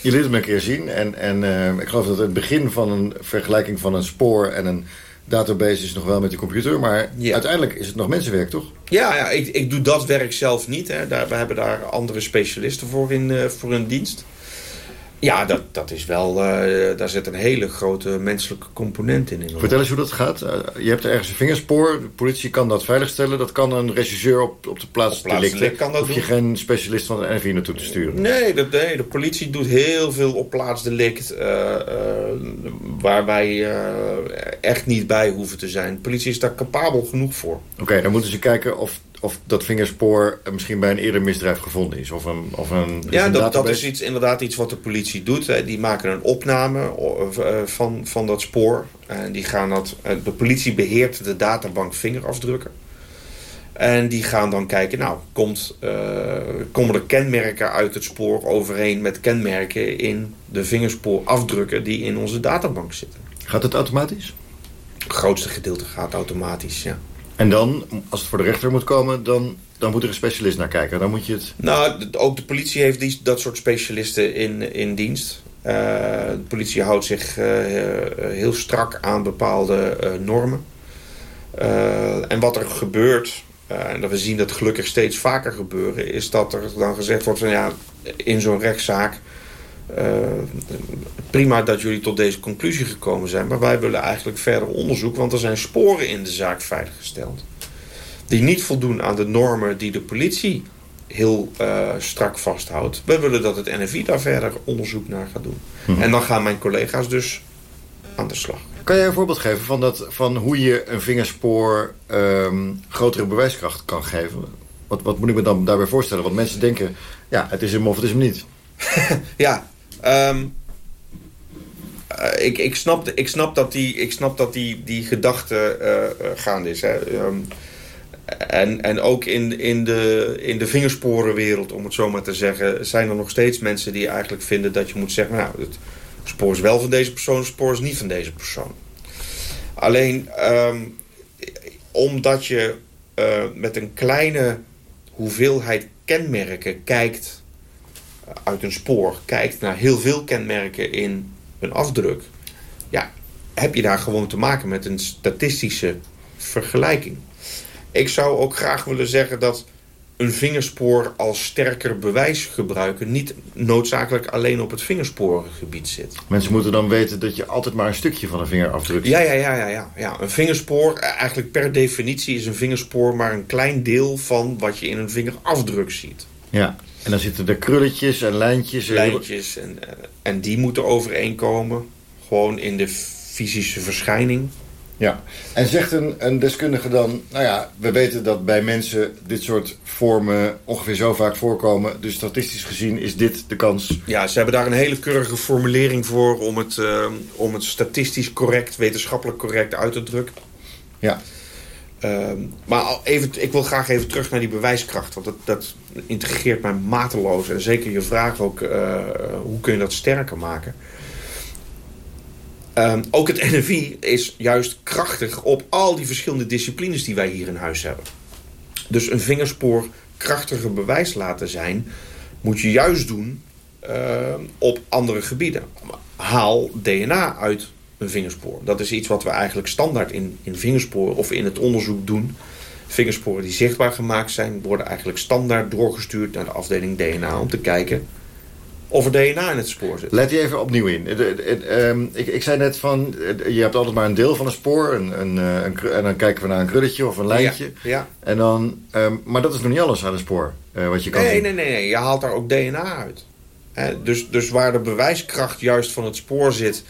Je liet hem een keer zien en, en eh, ik geloof dat het begin van een vergelijking van een spoor en een database is nog wel met de computer. Maar Ja. uiteindelijk is het nog mensenwerk, toch? Ja, ja ik, ik doe dat werk zelf niet. Hè. Daar, we hebben daar andere specialisten voor in, eh, voor in dienst. Ja, dat, dat is wel, eh, daar zit een hele grote menselijke component in. inderdaad. Vertel eens hoe dat gaat. Eh, je hebt ergens een vingerspoor, de politie kan dat veiligstellen. Dat kan een regisseur op, op de plaats Op plaats delicten. delict kan dat Hoef je doen. geen specialist van de NV naartoe te sturen. Nee, de, nee, de politie doet heel veel op plaatsdelict. eh eh, waar wij echt niet bij hoeven te zijn. De politie is daar capabel genoeg voor. Oké, dan moeten ze kijken of, of dat vingerspoor eh, misschien bij een eerder misdrijf gevonden is. Of een, of een, Ja, een dat, dat is iets, inderdaad iets wat de politie doet. Hè. Die maken een opname o- eh, van, van dat spoor. En die gaan dat, eh, de politie beheert de databank vingerafdrukken. En die gaan dan kijken, nou, komt, eh, komen er kenmerken uit het spoor overeen met kenmerken in de vingerspoorafdrukken die in onze databank zitten. Gaat het automatisch? Het grootste gedeelte gaat automatisch, ja. En dan, als het voor de rechter moet komen, dan, dan moet er een specialist naar kijken. Dan moet je het... Nou, ook de politie heeft die, dat soort specialisten in, in dienst. Eh, de politie houdt zich eh, eh, heel strak aan bepaalde normen. En wat er gebeurt, en dat we zien dat gelukkig steeds vaker gebeuren... is dat er dan gezegd wordt van ja, in zo'n rechtszaak... eh, prima dat jullie tot deze conclusie gekomen zijn... maar wij willen eigenlijk verder onderzoek... want er zijn sporen in de zaak veiliggesteld die niet voldoen aan de normen die de politie heel eh, strak vasthoudt. We willen dat het NFI daar verder onderzoek naar gaat doen. En dan gaan mijn collega's dus aan de slag. Kan jij een voorbeeld geven van, dat, van hoe je een vingerspoor ehm, grotere bewijskracht kan geven? Wat, wat moet ik me dan daarbij voorstellen? Want mensen denken, ja, het is hem of het is hem niet. [LAUGHS] Ja, ehm, eh, ik, ik, snap, ik snap dat die, ik snap dat die, die gedachte eh, eh, gaande is. Hè. Ehm, en, en ook in, in, de, in de vingersporenwereld, om het zo maar te zeggen... zijn er nog steeds mensen die eigenlijk vinden dat je moet zeggen... nou, het spoor is wel van deze persoon, het spoor is niet van deze persoon. Alleen, ehm, omdat je met een kleine hoeveelheid kenmerken kijkt uit een spoor kijkt naar heel veel kenmerken in een afdruk, ja, heb je daar gewoon te maken met een statistische vergelijking. Ik zou ook graag willen zeggen dat een vingerspoor als sterker bewijs gebruiken niet noodzakelijk alleen op het vingersporengebied zit. Mensen moeten dan weten dat je altijd maar een stukje van een vinger afdrukt. Ja, ja, ja, ja, ja, ja. Een vingerspoor, eh, eigenlijk per definitie is een vingerspoor maar een klein deel van wat je in een vingerafdruk ziet. Ja. En dan zitten er krulletjes en lijntjes. lijntjes. En, eh, en die moeten overeenkomen. Gewoon in de fysische verschijning. Ja. En zegt een, een deskundige dan... nou ja, we weten dat bij mensen dit soort vormen ongeveer zo vaak voorkomen. Dus statistisch gezien is dit de kans. Ja, ze hebben daar een hele keurige formulering voor... om het, eh, om het statistisch correct, wetenschappelijk correct uit te drukken. Ja. Ehm, maar even, ik wil graag even terug naar die bewijskracht. Want dat, dat integreert mij mateloos. En zeker je vraag ook, eh, hoe kun je dat sterker maken? Ehm, ook het [LAUGHS] NFI is juist krachtig op al die verschillende disciplines die wij hier in huis hebben. Dus een vingerspoor krachtiger bewijs laten zijn, moet je juist doen ehm, op andere gebieden. Haal DNA uit een vingerspoor. Dat is iets wat we eigenlijk standaard in, in vingersporen of in het onderzoek doen. Vingersporen die zichtbaar gemaakt zijn, worden eigenlijk standaard doorgestuurd naar de afdeling DNA om te kijken of er DNA in het spoor zit. Let die even opnieuw in. De- de- de- ehm, ik, ik zei net van, eh, je hebt altijd maar een deel van een spoor. Een, een, eh, een, en dan kijken we naar een krulletje of een lijntje. Ja, ja. En dan, ehm, maar dat is nog niet alles aan een spoor. eh, wat je kan Nee, zien. nee, nee, nee. Je haalt daar ook DNA uit. Dus, dus waar de bewijskracht juist van het spoor zit...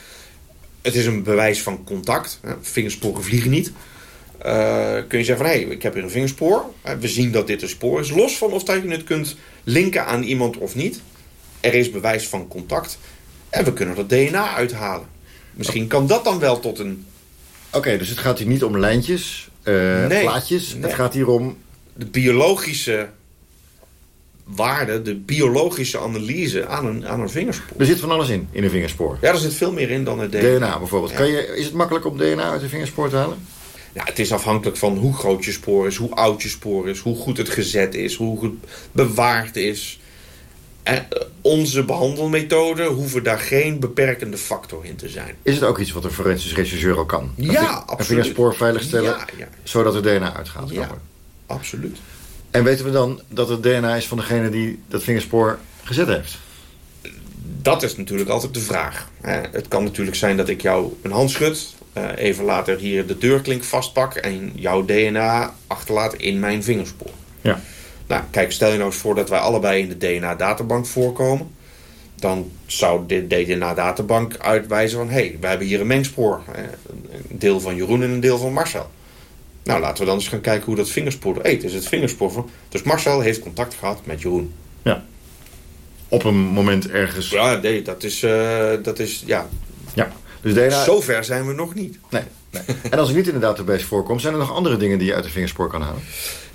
het is een bewijs van contact. Vingersporen vliegen niet. Eh, kun je zeggen van, hé, hey, ik heb hier een vingerspoor. Hè, we zien dat dit een spoor is. Los van of dat je het kunt linken aan iemand of niet. Er is bewijs van contact. En we kunnen er DNA uithalen. Misschien kan dat dan wel tot een... Oké, dus het gaat hier niet om lijntjes, eh, Nee, plaatjes. nee. Het gaat hier om... De biologische waarde, de biologische analyse aan een, aan een vingerspoor. Er zit van alles in, in een vingerspoor. Ja, er zit veel meer in dan het DNA. DNA bijvoorbeeld. Kan je, is het makkelijk om DNA uit een vingerspoor te halen? Ja, het is afhankelijk van hoe groot je spoor is, hoe oud je spoor is, hoe goed het gezet is, hoe goed bewaard is. En eh, onze behandelmethoden hoeven daar geen beperkende factor in te zijn. Is het ook iets wat een forensisch rechercheur al kan? Ja, ving- Een absoluut. vingerspoor veiligstellen, Ja, ja. zodat er DNA uitgaat. Ja, absoluut. En weten we dan dat het DNA is van degene die dat vingerspoor gezet heeft? Dat is natuurlijk altijd de vraag. hè. Het kan natuurlijk zijn dat ik jou een hand schud, eh, even later hier de deurklink vastpak en jouw DNA achterlaat in mijn vingerspoor. Ja. Nou, kijk, stel je nou eens voor dat wij allebei in de DNA-databank voorkomen. Dan zou de DNA-databank uitwijzen van... hé, hey, we hebben hier een mengspoor. eh, Een deel van Jeroen en een deel van Marcel. Nou, laten we dan eens gaan kijken hoe dat vingerspoor... Het is het vingerspoor van... Dus Marcel heeft contact gehad met Jeroen. Ja. Op een moment ergens. Ja, nee, dat is... eh, dat is ja, Ja. Dus DNA... zover zijn we nog niet. Nee, nee. En als het niet in de database voorkomt, zijn er nog andere dingen die je uit de vingerspoor kan halen?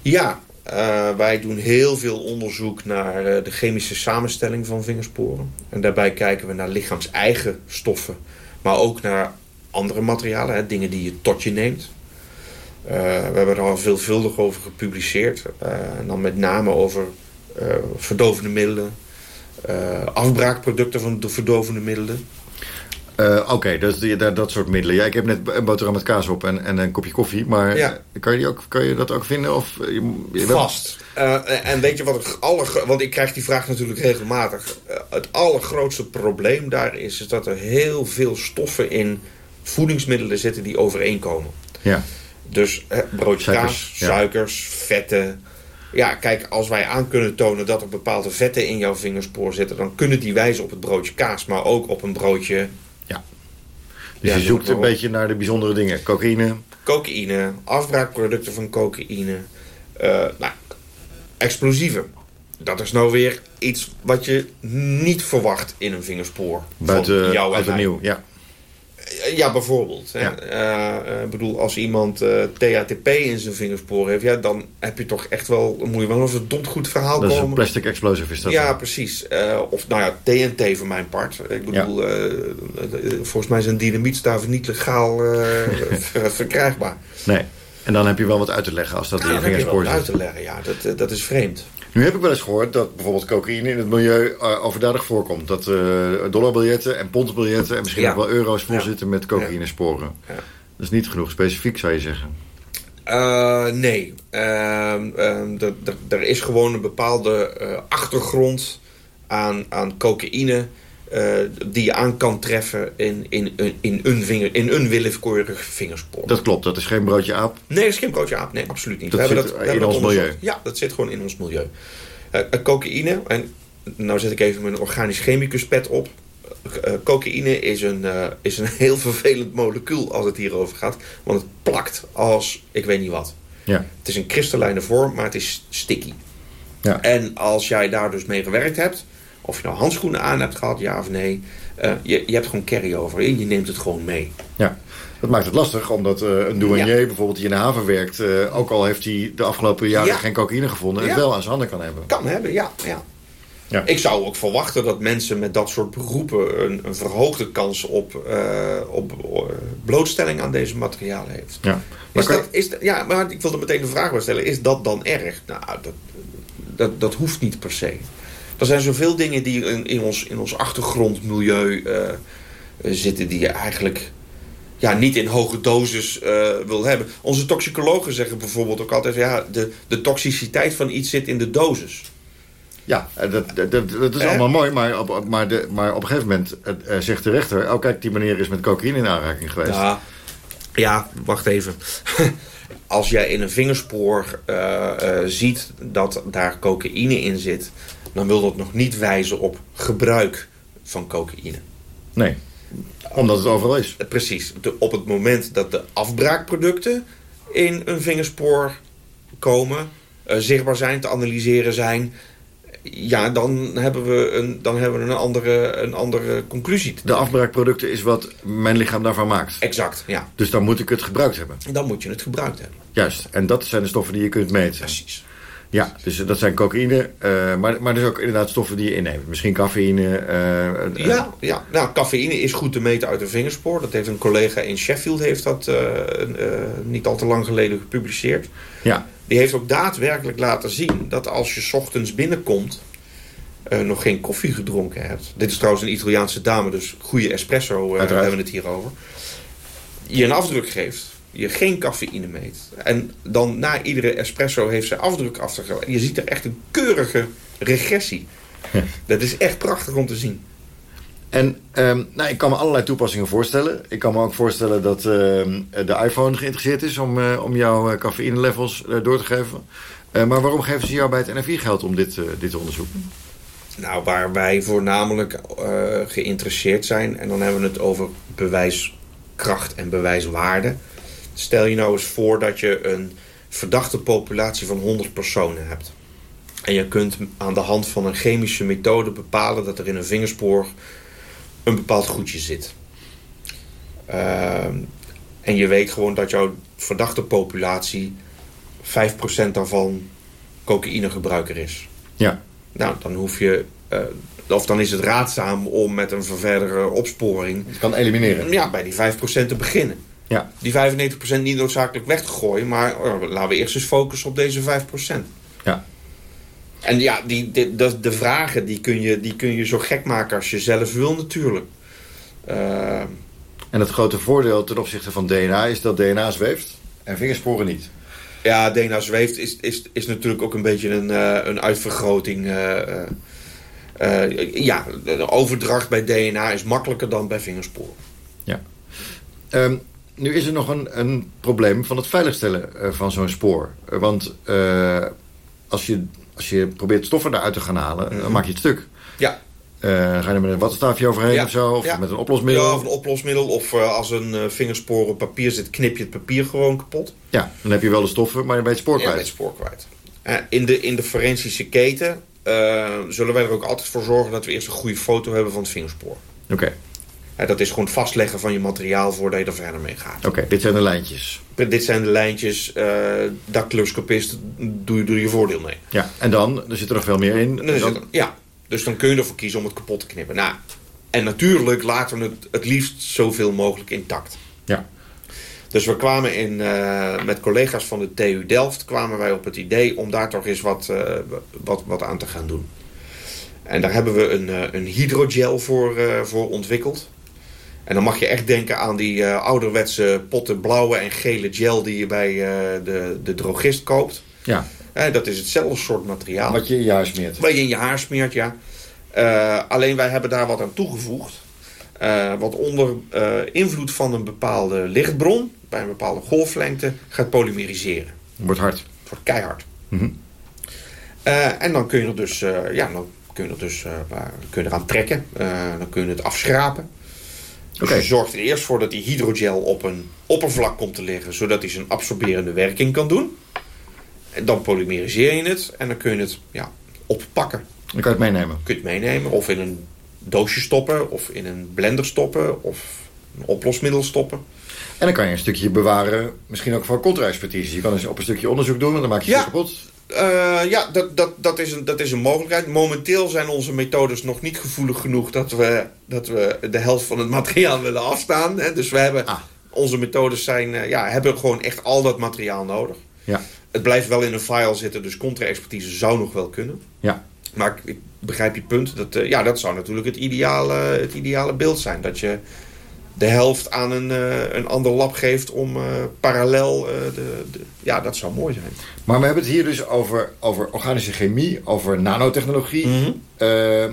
Ja, eh, wij doen heel veel onderzoek naar eh, de chemische samenstelling van vingersporen. En daarbij kijken we naar lichaams-eigen stoffen, maar ook naar andere materialen, hè, dingen die je tot je neemt. Eh, we hebben er al veelvuldig over gepubliceerd. eh, en dan met name over eh, verdovende middelen, afbraakproducten van de verdovende middelen. Oké, dus die- dat, dat soort middelen. Ja, ik heb net een boterham met kaas op en, en een kopje koffie. Maar Ja. kan, je die ook, kan je dat ook vinden? Of, je, je- Vast. En weet je wat het aller, want ik krijg die vraag natuurlijk regelmatig. Het allergrootste probleem daar is, is dat er heel veel stoffen in voedingsmiddelen zitten die overeenkomen. Ja. Dus eh, broodje Suikers, kaas, ja. suikers, vetten. Ja, kijk, als wij aan kunnen tonen dat er bepaalde vetten in jouw vingerspoor zitten, dan kunnen die wijzen op het broodje kaas, maar ook op een broodje Dus Ja, je zoekt een beetje naar de bijzondere dingen. Cocaïne. cocaïne, afbraakproducten van cocaïne, eh, nou, explosieven. Dat is nou weer iets wat je niet verwacht in een vingerspoor. van Buiten jou en uit en mij. nieuw. Ja. Eh, Ja, bijvoorbeeld. Ja. Eh, eh, Ik bedoel, als iemand eh, THTP in zijn vingerspoor heeft, ja, dan heb je toch echt wel, moet je wel een verdomd goed verhaal Dat is komen. een plastic explosive is dat. Ja, precies. Of nou ja, TNT voor mijn part. Ik bedoel, volgens mij zijn dynamietstaven niet legaal [LAUGHS] ver- verkrijgbaar. Nee. En dan heb je wel wat uit te leggen als dat Ja, in je vingerspoor uit zit. te leggen. Ja, dat, dat is vreemd. Nu heb ik wel eens gehoord dat bijvoorbeeld cocaïne in het milieu eh, overdadig voorkomt. Dat eh dollarbiljetten en pondbiljetten en misschien ook wel euro's vol Ja. zitten met cocaïnesporen. Ja. Dat is niet genoeg specifiek, zou je zeggen. Eh, nee. Ehm, ehm, er- is gewoon een bepaalde achtergrond aan, aan cocaïne... eh, die je aan kan treffen in, in, in, in, een, vinger, in een willekeurig vingerspoor. Dat klopt, dat is geen broodje aap. Nee, dat is geen broodje aap. Nee, absoluut niet. Dat we hebben zit dat, we in hebben ons dat milieu. Ja, dat zit gewoon in ons milieu. Eh, cocaïne, en nou zet ik even mijn organisch chemicus pet op. Cocaïne is een, is een [LAUGHS] heel vervelend molecuul als het hierover gaat. Want het plakt als ik weet niet wat. Ja. Het is een kristallijne vorm, maar het is sticky. Ja. En als jij daar dus mee gewerkt hebt... of je nou handschoenen aan hebt gehad, ja of nee... eh, je, je hebt gewoon carry-over. Je je neemt het gewoon mee. Ja, dat maakt het lastig, omdat eh, een douanier bijvoorbeeld die in de haven werkt... eh, ook al heeft hij de afgelopen jaren Ja. geen cocaïne gevonden... het wel aan zijn handen kan hebben. Kan hebben, ja. ja. Ja. Ik zou ook verwachten dat mensen met dat soort beroepen... een, een verhoogde kans op, op blootstelling aan deze materialen heeft. Ja. Maar Is dat, is dat- ja, maar ik wilde meteen de vraag stellen. Is dat dan erg? Nou, dat, dat, dat hoeft niet per se. Er zijn zoveel dingen die in, in, ons, in ons achtergrondmilieu eh, eh, zitten... die je eigenlijk ja, niet in hoge dosis eh, wil hebben. Onze toxicologen zeggen bijvoorbeeld ook altijd... Ja, de, de toxiciteit van iets zit in de dosis. Ja, dat, dat, dat, is Eh? allemaal mooi, maar op, maar, de, maar op een gegeven moment zegt de rechter... oh kijk, die meneer is met cocaïne in aanraking geweest. Ja, ja wacht even. [LAUGHS] Als jij in een vingerspoor ziet dat daar cocaïne in zit... dan wil dat nog niet wijzen op gebruik van cocaïne. Nee, omdat het overal is. Eh, Precies. De, op het moment dat de afbraakproducten in een vingerspoor komen... eh, zichtbaar zijn, te analyseren zijn... ja, dan hebben we een, dan hebben we een, andere, een andere conclusie. De afbraakproducten is wat mijn lichaam daarvan maakt. Exact, ja. Dus dan moet ik het gebruikt hebben. Dan moet je het gebruikt hebben. Juist, en dat zijn de stoffen die je kunt meten. Precies. Ja, dus dat zijn cocaïne, eh, maar, maar dus ook inderdaad stoffen die je inneemt. Misschien cafeïne. eh, eh, Ja, ja. Nou, cafeïne is goed te meten uit een vingerspoor. Dat heeft een collega in Sheffield heeft dat niet al te lang geleden gepubliceerd. ja. Die heeft ook daadwerkelijk laten zien dat als je 's ochtends binnenkomt... nog geen koffie gedronken hebt. Dit is trouwens een Italiaanse dame, dus goede espresso hebben we het hier over. Je een afdruk geeft, je geen cafeïne meet. En dan na iedere espresso heeft ze afdruk afgegeven. Je ziet er echt een keurige regressie. Dat is echt prachtig om te zien. En ehm, nou, ik kan me allerlei toepassingen voorstellen. Ik kan me ook voorstellen dat ehm, de iPhone geïnteresseerd is om, eh, om jouw eh, cafeïne levels eh, door te geven. Maar waarom geven ze jou bij het NFI geld om dit, dit te onderzoeken? Nou, waar wij voornamelijk geïnteresseerd zijn... en dan hebben we het over bewijskracht en bewijswaarde. Stel je nou eens voor dat je een verdachte populatie van 100 personen hebt. En je kunt aan de hand van een chemische methode bepalen... dat er in een vingerspoor een bepaald goedje zit. Ehm, en je weet gewoon dat jouw verdachte populatie... 5% daarvan cocaïnegebruiker is. Ja, Nou, dan hoef je. eh, of dan is het raadzaam om met een verdere opsporing. het kan elimineren. Ja, bij die 5% te beginnen. Ja, Die 95% niet noodzakelijk weg te gooien, maar oh, laten we eerst eens focussen op deze 5%. ja. En ja, die, de, de, de vragen die kun, je, die kun je zo gek maken als je zelf wil, natuurlijk. Eh, En het grote voordeel ten opzichte van DNA is dat DNA zweeft en vingersporen niet. ja, DNA zweeft is, is, is natuurlijk ook een beetje een, eh, een uitvergroting. eh, ja, de overdracht bij DNA is makkelijker dan bij vingersporen. Ja. Ehm, nu is er nog een, een probleem van het veiligstellen eh, van zo'n spoor. Eh, want eh, als, je, als je probeert stoffen eruit te gaan halen, dan maak je het stuk. Ja, ga je er met een wattenstaafje overheen Ja. of zo? Of Ja. met een oplosmiddel? Ja, of een oplosmiddel. Of als een vingerspoor op papier zit, knip je het papier gewoon kapot. Ja, dan heb je wel de stoffen, maar je bent het spoor Ja, kwijt. met spoor kwijt. In, de, in de forensische keten zullen wij er ook altijd voor zorgen dat we eerst een goede foto hebben van het vingerspoor. Oké, Eh, dat is gewoon het vastleggen van je materiaal voordat je er verder mee gaat. oké, dit zijn de lijntjes. Dit zijn de lijntjes. dactyloscopist, doe, je- je voordeel mee. Ja, en dan, er zit er nog veel meer in. Dan ja, dus dan kun je ervoor kiezen om het kapot te knippen. Nou, en natuurlijk laten we het het liefst zoveel mogelijk intact. Ja, Dus we kwamen in, eh, met collega's van de TU Delft kwamen wij op het idee om daar toch eens wat, eh, wat, wat aan te gaan doen. En daar hebben we een, een hydrogel voor, voor ontwikkeld. En dan mag je echt denken aan die eh, ouderwetse potten blauwe en gele gel die je bij eh, de, de drogist koopt. ja. Eh, dat is hetzelfde soort materiaal. wat je in je huis smeert. Waar je in je haar smeert, ja. Eh, alleen wij hebben daar wat aan toegevoegd. Eh, wat onder eh, invloed van een bepaalde lichtbron, bij een bepaalde golflengte, gaat polymeriseren. Wordt hard. Wordt keihard. Mhm. Eh, en dan kun je er dus, eh, ja, dan kun je er dus eh, kun je eraan trekken. Eh, dan kun je het afschrapen. Dus je zorgt er eerst voor dat die hydrogel op een oppervlak komt te liggen, zodat hij zijn absorberende werking kan doen. En dan polymeriseer je het en dan kun je het ja, oppakken. Dan kan je het meenemen. Kun je het meenemen of in een doosje stoppen of in een blender stoppen of een oplosmiddel stoppen. En dan kan je een stukje bewaren, misschien ook voor contra-expertise. Je kan eens op een stukje onderzoek doen en dan maak je Ja. het kapot. Eh, ja, dat, dat, dat, is een, dat is een mogelijkheid. Momenteel zijn onze methodes nog niet gevoelig genoeg dat we, dat we de helft van het materiaal willen afstaan. Hè. Dus we hebben, Ah. onze methodes zijn, eh, ja, hebben gewoon echt al dat materiaal nodig. Ja, Het blijft wel in een file zitten, dus contra-expertise zou nog wel kunnen. ja. Maar ik, ik begrijp je punt. Dat, eh, ja, dat zou natuurlijk het ideale, het ideale beeld zijn. Dat je de helft aan een, eh, een ander lab geeft om eh, parallel... eh, de, de, ja, dat zou mooi zijn. Maar we hebben het hier dus over, over organische chemie, over nanotechnologie. Mhm.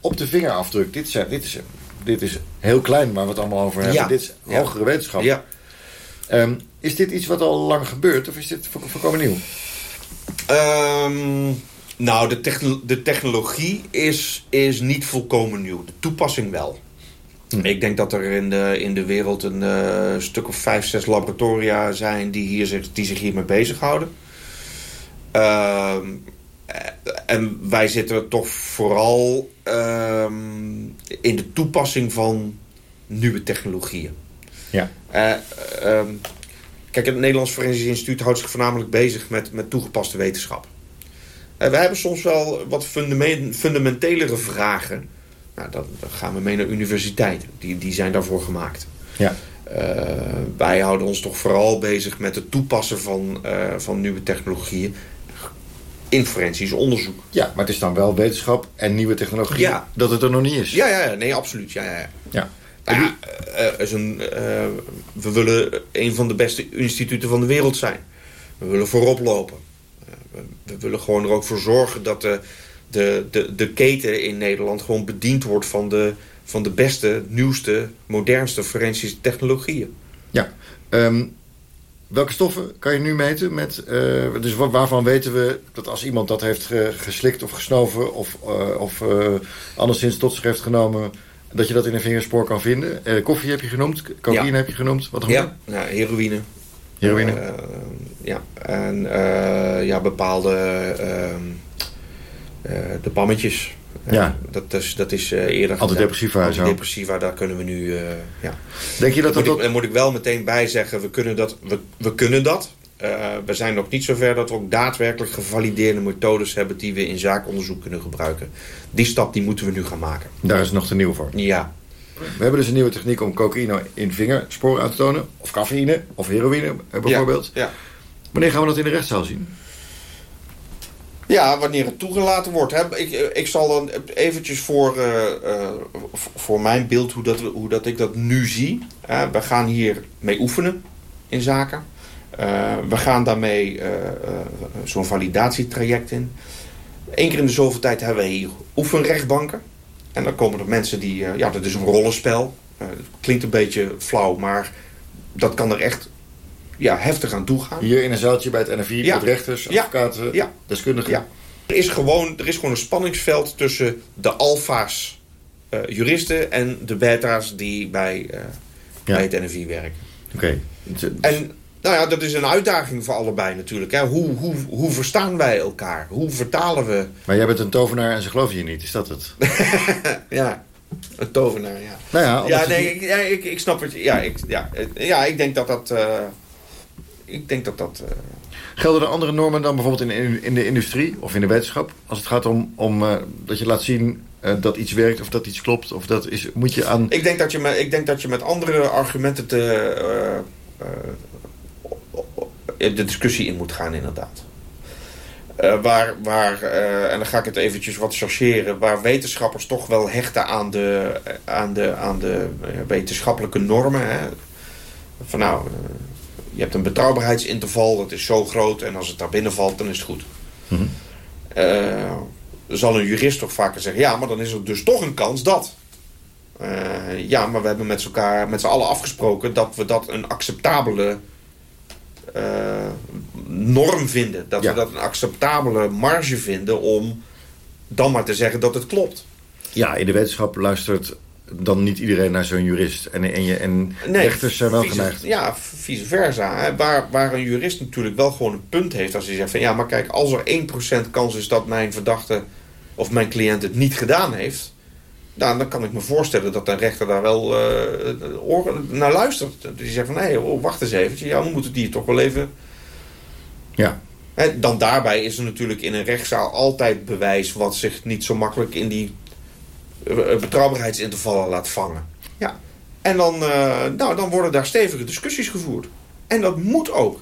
Op de vingerafdruk, dit, zijn, dit, is, dit is heel klein waar we het allemaal over hebben. Ja. Dit is Ja. hogere wetenschap. Ja. Ehm, is dit iets wat al lang gebeurt of is dit vo- volkomen nieuw? Ehm, nou, de, techno- de technologie is, is niet volkomen nieuw. De toepassing wel. Hm. Ik denk dat er in de, in de wereld een eh, stuk of vijf, zes laboratoria zijn die, hier zich, die zich hiermee bezighouden. Eh, en wij zitten toch vooral ehm, in de toepassing van nieuwe technologieën. Ja. Ehm, kijk, het Nederlands Forensisch Instituut houdt zich voornamelijk bezig met, met toegepaste wetenschap. We hebben soms wel wat fundame- fundamentelere vragen. Nou, dan, dan gaan we mee naar universiteiten. Die, die zijn daarvoor gemaakt. Ja. Eh, wij houden ons toch vooral bezig met het toepassen van, eh, van nieuwe technologieën in forensisch onderzoek. Ja, maar het is dan wel wetenschap en nieuwe technologie Ja. dat het er nog niet is. Ja, ja, ja, nee, absoluut. Ja, ja, ja. Ja. Nou ja, eh, is een, we willen een van de beste instituten van de wereld zijn. We willen voorop lopen. We, we willen gewoon er ook voor zorgen dat de, de, de, de keten in Nederland gewoon bediend wordt van de, van de beste, nieuwste, modernste forensische technologieën. Ja. Ehm, welke stoffen kan je nu meten? Met, eh, dus wa- waarvan weten we dat als iemand dat heeft ge- geslikt of gesnoven... of, eh, of eh, anderszins tot zich heeft genomen... dat je dat in een vingerspoor kan vinden? Koffie heb je genoemd, cocaïne Ja. heb je genoemd. Wat nog meer? Ja, nou, heroïne. Heroïne. Ja, en ja, bepaalde ehm, eh, de pammetjes. Eh, Ja. dat is, dat is eh, eerder. Antidepressiva. Antidepressiva, daar kunnen we nu... eh, ja. Denk je dat dat moet, ik, moet ik wel meteen bij zeggen, we kunnen dat. We, we kunnen dat. Eh, we zijn nog niet zover dat we ook daadwerkelijk gevalideerde methodes hebben die we in zaakonderzoek kunnen gebruiken. Die stap die moeten we nu gaan maken. Daar is nog te nieuw voor. Ja. We hebben dus een nieuwe techniek om cocaïne in vingersporen aan te tonen. Of cafeïne, of heroïne eh, bijvoorbeeld. Ja. Wanneer gaan we dat in de rechtszaal zien? Ja, wanneer het toegelaten wordt. Hè. Ik, eh, ik zal dan eventjes voor, eh, eh, voor mijn beeld, hoe dat, hoe dat ik dat nu zie. We gaan hier mee oefenen in zaken. We gaan daarmee zo'n validatietraject in. Eén keer in de zoveel tijd hebben we hier oefenrechtbanken. En dan komen er mensen die... ja, dat is een rollenspel. Klinkt een beetje flauw, maar dat kan er echt ja, heftig aan toe gaan. Hier in een zaaltje bij het NFI Ja. met rechters, advocaten, Ja. deskundigen. Ja. Er is gewoon, er is gewoon een spanningsveld tussen de alfa's eh, juristen en de beta's die bij, eh, bij het NFI werken. Oké. En nou ja, dat is een uitdaging voor allebei natuurlijk. Hè. Hoe, hoe, hoe verstaan wij elkaar? Hoe vertalen we? Maar jij bent een tovenaar en ze geloven je niet, is dat het? [LAUGHS] Ja, een tovenaar, ja. Nou ja, Ja, nee, die- ik, ik, ik snap het. Ja, ik, ja, ja, ik denk dat dat... eh, ik denk dat dat... eh, Gelden er andere normen dan bijvoorbeeld in, in, de industrie of in de wetenschap? Als het gaat om, om eh, dat je laat zien eh, dat iets werkt of dat iets klopt. Of dat is, moet je aan... Ik denk dat je met, ik denk dat je met andere argumenten te, de discussie in moet gaan, inderdaad. Waar, waar en dan ga ik het eventjes wat chargeren, waar wetenschappers toch wel hechten aan de, aan de, aan de wetenschappelijke normen. Hè. Van nou, je hebt een betrouwbaarheidsinterval, dat is zo groot en als het daar binnen valt, dan is het goed. Eh, zal een jurist toch vaker zeggen, ja, maar dan is er dus toch een kans dat. Eh, ja, maar we hebben met, elkaar, met z'n allen afgesproken dat we dat een acceptabele eh, norm vinden. Dat Ja. we dat een acceptabele marge vinden om dan maar te zeggen dat het klopt. Ja, in de wetenschap luistert dan niet iedereen naar zo'n jurist. En, en, je, en rechters zijn wel vice- geneigd. Ja, vice versa. Hè. Waar, waar een jurist natuurlijk wel gewoon een punt heeft als hij zegt van ja, maar kijk, als er 1% kans is dat mijn verdachte of mijn cliënt het niet gedaan heeft, nou, dan kan ik me voorstellen dat een rechter daar wel eh, naar luistert. Die zegt van hé, oh, wacht eens even, ja, we moeten die toch wel even. Ja. Hè, dan daarbij is er natuurlijk in een rechtszaal altijd bewijs wat zich niet zo makkelijk in die betrouwbaarheidsintervallen laat vangen. Ja. En dan, eh, nou, dan worden daar stevige discussies gevoerd. En dat moet ook.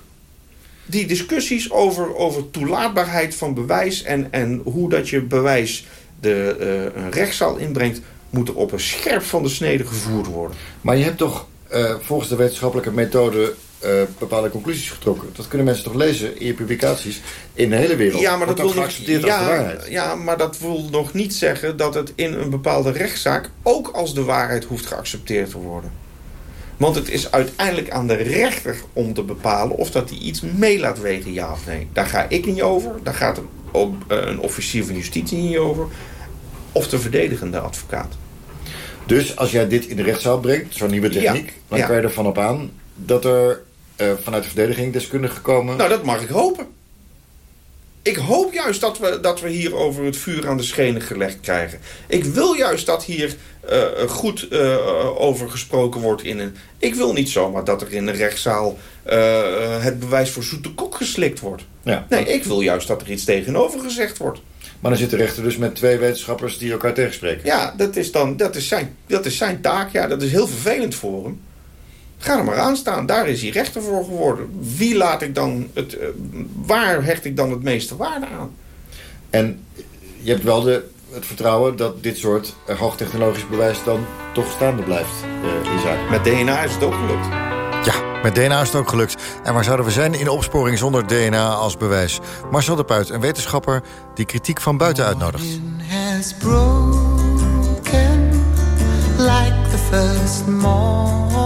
Die discussies over, over toelaatbaarheid van bewijs en, en hoe dat je bewijs de eh, een rechtszaal inbrengt, moeten op een scherp van de snede gevoerd worden. Maar je hebt toch eh, volgens de wetenschappelijke methode eh, bepaalde conclusies getrokken. Dat kunnen mensen toch lezen in je publicaties in de hele wereld. Ja, maar dat, wil de ja, maar dat wil nog niet zeggen dat het in een bepaalde rechtszaak ook als de waarheid hoeft geaccepteerd te worden. Want het is uiteindelijk aan de rechter om te bepalen of dat hij iets mee laat wegen, ja of nee. Daar ga ik niet over, daar gaat een, eh, een officier van justitie niet over. Of de verdedigende advocaat. Dus als jij dit in de rechtszaal brengt, zo'n nieuwe techniek... Ja, dan ja. kan je ervan op aan dat er eh, vanuit de verdediging deskundigen komen... Nou, dat mag ik hopen. ik hoop juist dat we, dat we hier over het vuur aan de schenen gelegd krijgen. Ik wil juist dat hier uh, goed uh, over gesproken wordt. In een, ik wil niet zomaar dat er in een rechtszaal het bewijs voor zoete kok geslikt wordt. Ja. Nee, ik wil juist dat er iets tegenover gezegd wordt. Maar dan zit de rechter dus met twee wetenschappers die elkaar tegenspreken. Ja, dat is, dan, dat is, zijn, dat is zijn taak. Ja, dat is heel vervelend voor hem. Ga er maar aan staan. Daar is hij rechter voor geworden. Wie laat ik dan het, uh, waar hecht ik dan het meeste waarde aan? En je hebt wel de, het vertrouwen dat dit soort uh, hoogtechnologisch bewijs dan toch staande blijft uh, in zaak. Met DNA is het ook gelukt. Ja, met DNA is het ook gelukt. En waar zouden we zijn in opsporing zonder DNA als bewijs? Marcel de Puit, een wetenschapper die kritiek van buiten uitnodigt. like the first morning.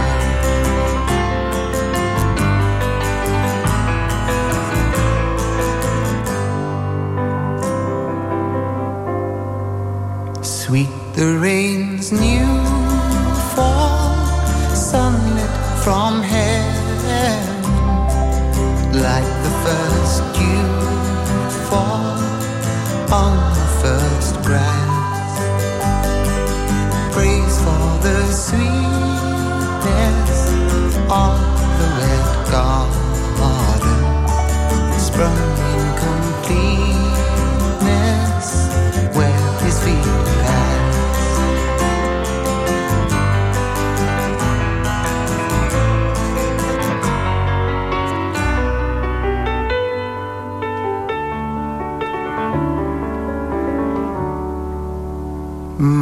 The rain's new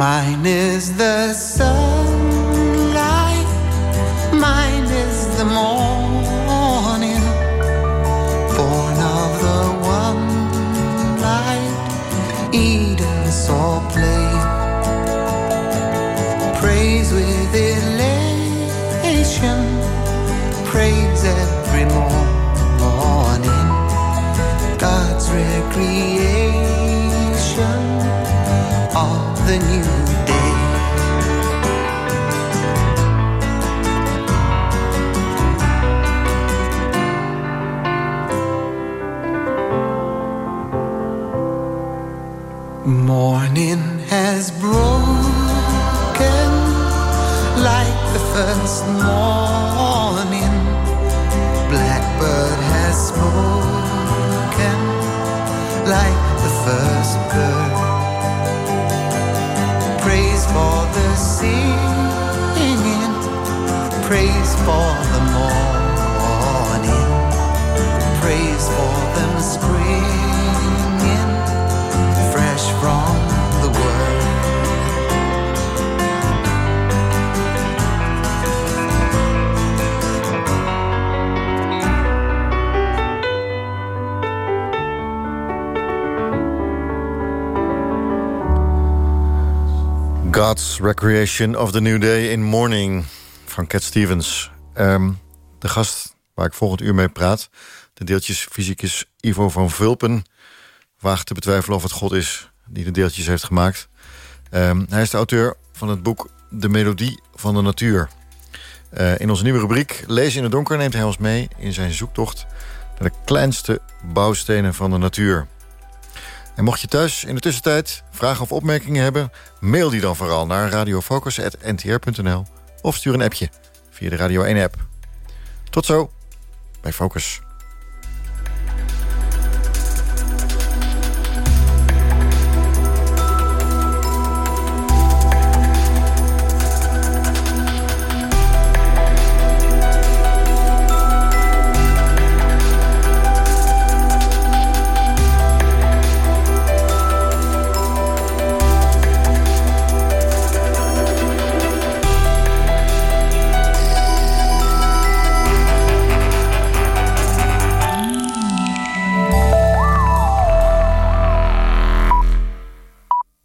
Mine is the sunlight, Recreation of the New Day in Morning van Cat Stevens. Um, de gast waar ik volgend uur mee praat, de deeltjesfysicus Ivo van Vulpen... waagt te betwijfelen of het God is die de deeltjes heeft gemaakt. Um, hij is de auteur van het boek De Melodie van de Natuur. Uh, in onze nieuwe rubriek Lezen in het donker neemt hij ons mee... in zijn zoektocht naar de kleinste bouwstenen van de natuur... En mocht je thuis in de tussentijd vragen of opmerkingen hebben... mail die dan vooral naar radiofocus.ntr.nl... of stuur een appje via de Radio 1-app. Tot zo bij Focus.